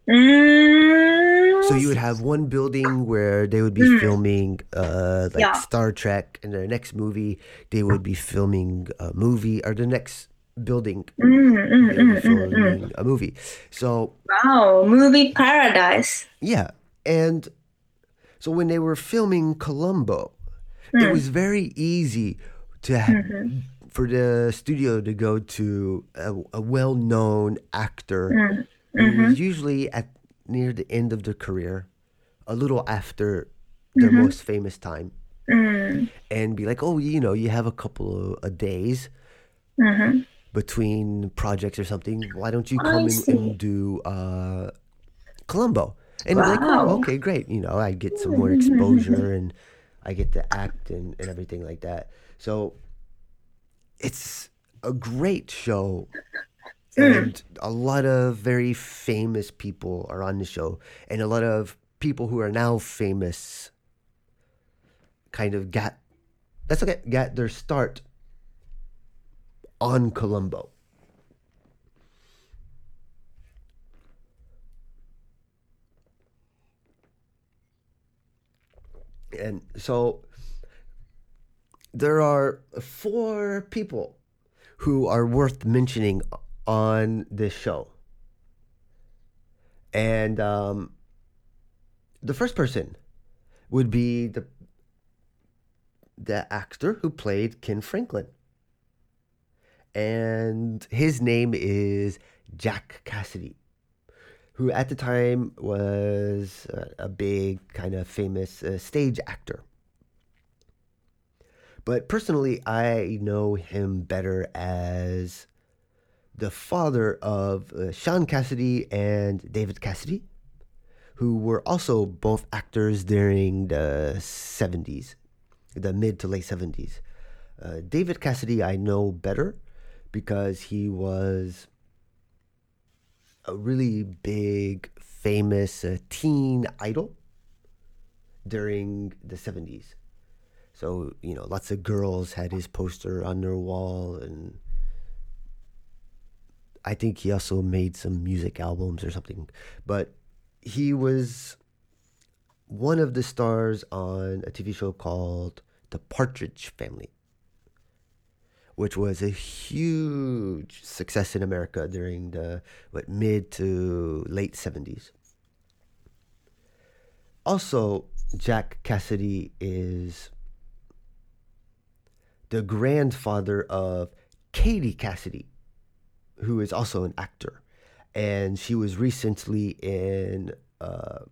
Mm. So you would have one building where they would be Mm. filming uh, like Yeah. Star Trek, and the next movie they would be filming a movie, or the next building Mm, they would be mm, mm, filming a movie. So Wow, movie paradise. yeah, and so when they were filming Columbo, it Mm. was very easy to Mhm. for the studio to go to a, a well-known actor Mm, was mhm. usually at near the end of their career, a little after their Mhm. most famous time, Mm. and be like, oh, you know, you have a couple of days Mhm. between projects or something. Why don't you come in and do uh, Columbo? And you're like, Wow. oh, okay, great. You know, I get some more exposure and I get to act and, and everything like that. So it's a great show. And a lot of very famous people are on the show. And a lot of people who are now famous kind of got, that's okay, got their start on Columbo. And so there are four people who are worth mentioning on this show. And um, the first person would be the the actor who played Ken Franklin. And his name is Jack Cassidy, who at the time was a, big, kind of famous uh, stage actor. But personally, I know him better as the father of uh, Shaun Cassidy and David Cassidy, who were also both actors during the 70s, the mid to late 70s. Uh, David Cassidy, I know better because he was a really big, famous uh, teen idol during the 70s. So, you know, lots of girls had his poster on their wall, and I think he also made some music albums or something. But he was one of the stars on a TV show called The Partridge Family, which was a huge success in America during the what mid to late 70s. Also, Jack Cassidy is the grandfather of Katie Cassidy, who is also an actor. And she was recently in uh,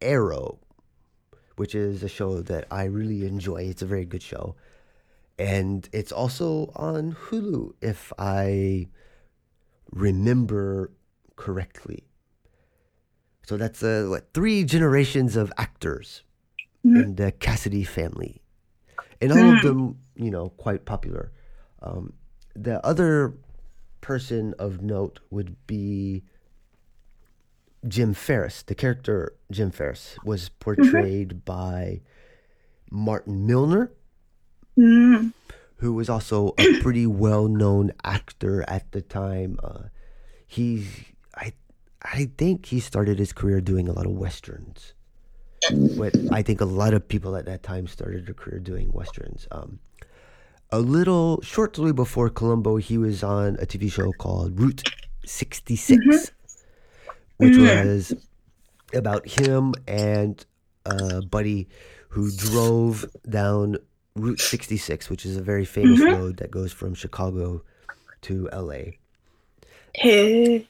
Arrow, which is a show that I really enjoy. It's a very good show. And it's also on Hulu, if I remember correctly. So that's uh, what three generations of actors in the Cassidy family, and all of them, you know, quite popular. Um, the other person of note would be Jim Ferris. The character Jim Ferris was portrayed by Martin Milner, Mm. who was also a pretty well-known actor at the time. Uh, he, I, I think he started his career doing a lot of westerns. But I think a lot of people at that time started their career doing westerns. Um, a little shortly before Columbo, he was on a TV show called Route 66, which Mhm. was about him and a buddy who drove down Route 66, which is a very famous Mhm. road that goes from Chicago to LA. Hey.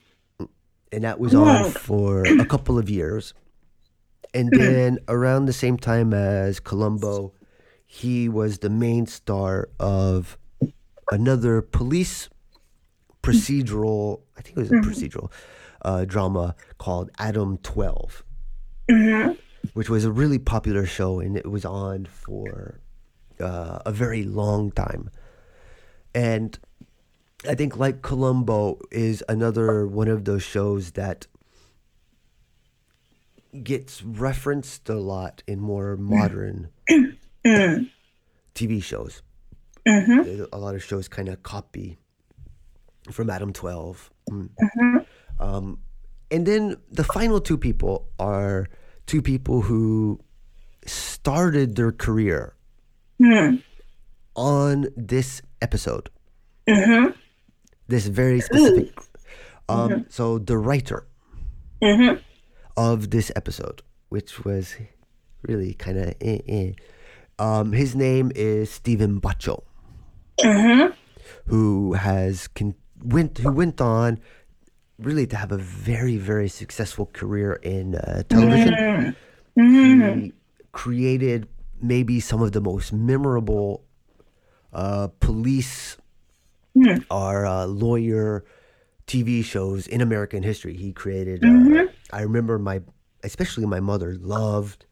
And that was on for a couple of years. And then around the same time as Columbo, he was the main star of another police procedural, I think it was a Mhm. procedural uh, drama called Adam 12 Mhm. which was a really popular show and it was on for uh, a very long time. And I think, like Columbo, is another one of those shows that gets referenced a lot in more modern. TV shows. Mhm. A lot of shows kind of copy from Adam 12. Mm. Mhm. Um, and then the final two people are two people who started their career Mm. on this episode, Mhm. this very specific. Um, Mhm. So the writer Mhm. of this episode, which was really kind of eh, eh. Um, his name is Steven Bochco, Mhm. who has con- went who went on really to have a very, very successful career in uh, television. He created maybe some of the most memorable uh, police Mm. or uh, lawyer TV shows in American history. He created. Uh, Mhm. I remember my, especially my mother loved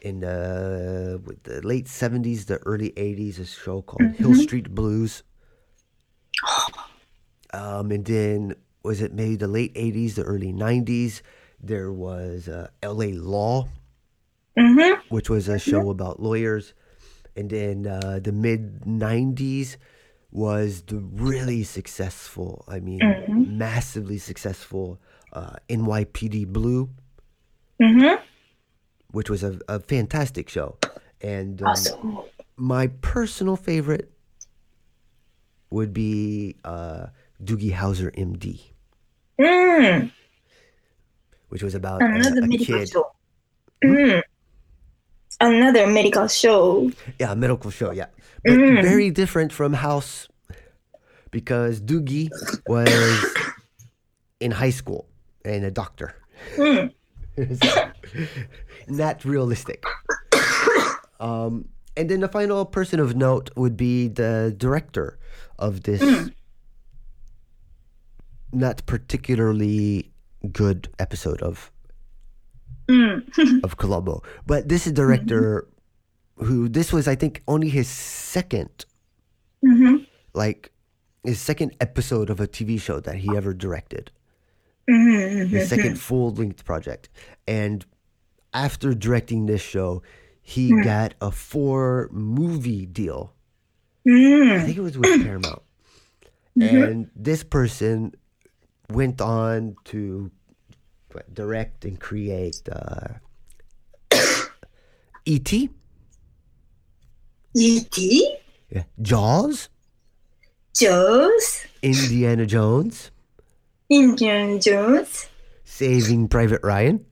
in uh, the late seventies, the early eighties, a show called Hill Mhm. Street Blues. Um, and then was it maybe the late eighties, the early nineties? There was uh, L.A. Law, Mhm. which was a show about lawyers, and then uh, the mid '90s was the really successful. I mean, Mhm. massively successful uh, NYPD Blue, Mhm. which was a, a fantastic show, and um, Awesome. my personal favorite would be uh, Doogie Howser, MD, Mm. which was about uh, a medical kid. show. Mm. Another medical show. Yeah, medical show, yeah. But Mm. very different from House because Doogie was in high school and a doctor. Mm. So, Not realistic. Um, and then the final person of note would be the director of this Mm. not particularly good episode of Mm. of Columbo. But this is director who this was I think only his second Mhm. like his second episode of a TV show that he ever directed. Mhm. His second full length project. And after directing this show, he Mm. got a four movie deal. I Mm. think it was with Paramount. Mhm. And this person went on to direct and create uh, E.T., E.T. yeah, Jaws, Jaws. Indiana Jones, Indiana Jones. Saving Private Ryan,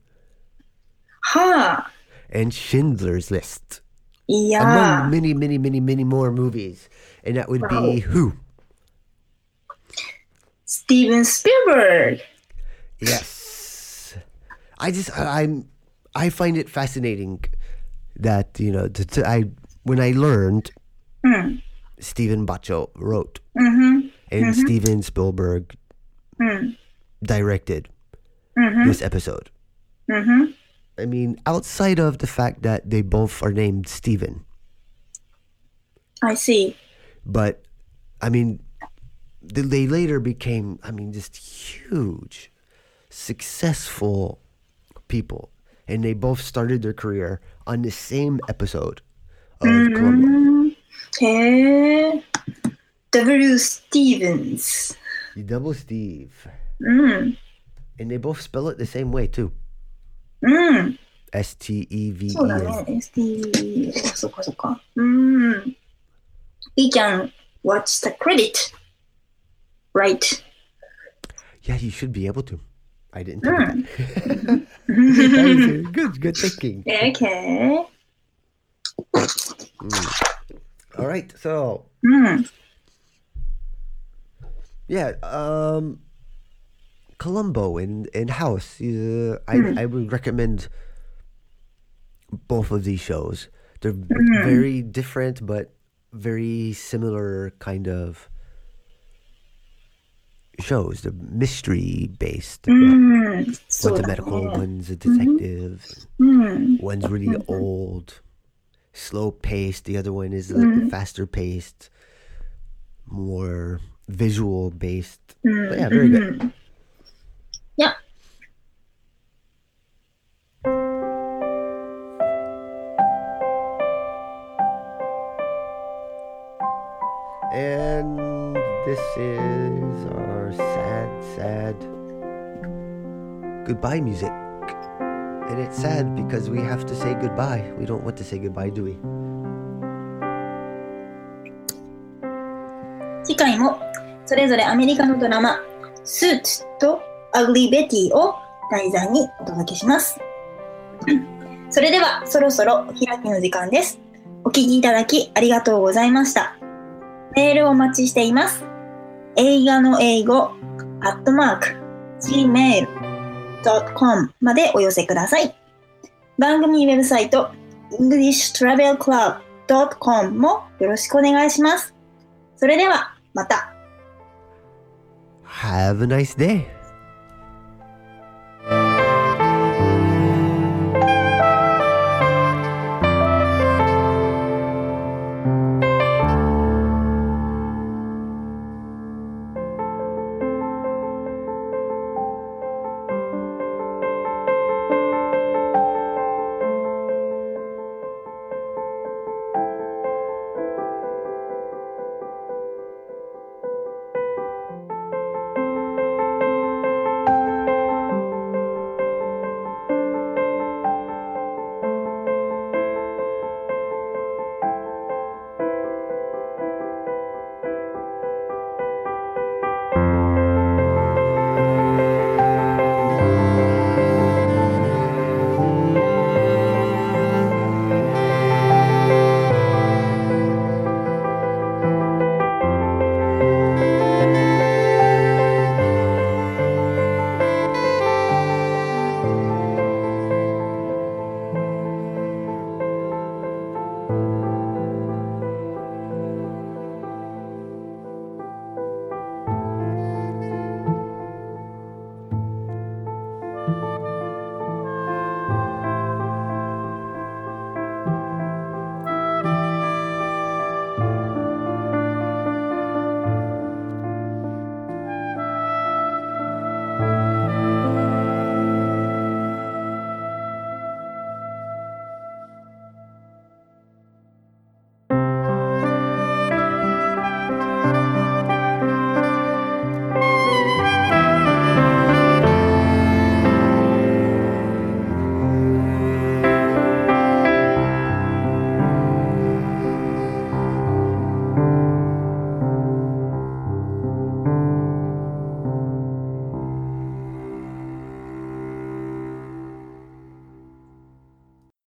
Ha. and Schindler's List. Yeah. Among many, many, many, many more movies. And that would Wow. be who? Steven Spielberg. Yes. I just I, I'm I find it fascinating that you know to, to, I when I learned Mm. Steven Bochco wrote Mhm. and Mhm. Steven Spielberg Mm. directed Mhm. this episode. Mhm. I mean, outside of the fact that they both are named Steven, I see. but I mean, they later became, I mean, just huge, successful people. And they both started their career on the same episode of Columbo. Mm. Hey. W. Stevens. Double Steve. Mm. And they both spell it the same way, too. うん。 S T E V E そうだ N. ね。ST。そっかそっか。うん。We can watch the credit. Right. Yeah, you should be able to. I didn't Mm. think of that. That was good, good thinking. Okay. Mm. All right, so うん。yeah, um, Columbo and and House. Uh, I Mm. I would recommend both of these shows. They're Mm. very different, but very similar kind of shows, the mystery based. Uh, mm, so one's a medical, one's a mm-hmm. detective, mm-hmm. one's really mm-hmm. old, slow paced, the other one is like mm-hmm. faster paced, more visual based. Mm, yeah, very good. Mm-hmm. Yeah. And this is sad, goodbye music. And it's sad because we have to say goodbye. We don't want to say goodbye, do we? 次回もそれぞれアメリカのドラマ「スーツ」と「アグリー・ベティ」を題材にお届けします。それではそろそろお開きの時間です。お聞きいただきありがとうございました。メールをお待ちしています。映画の英語、アットマーク、gmail.com までお寄せください。番組ウェブサイト englishtravelclub.com もよろしくお願いします。それではまた。Have a nice day.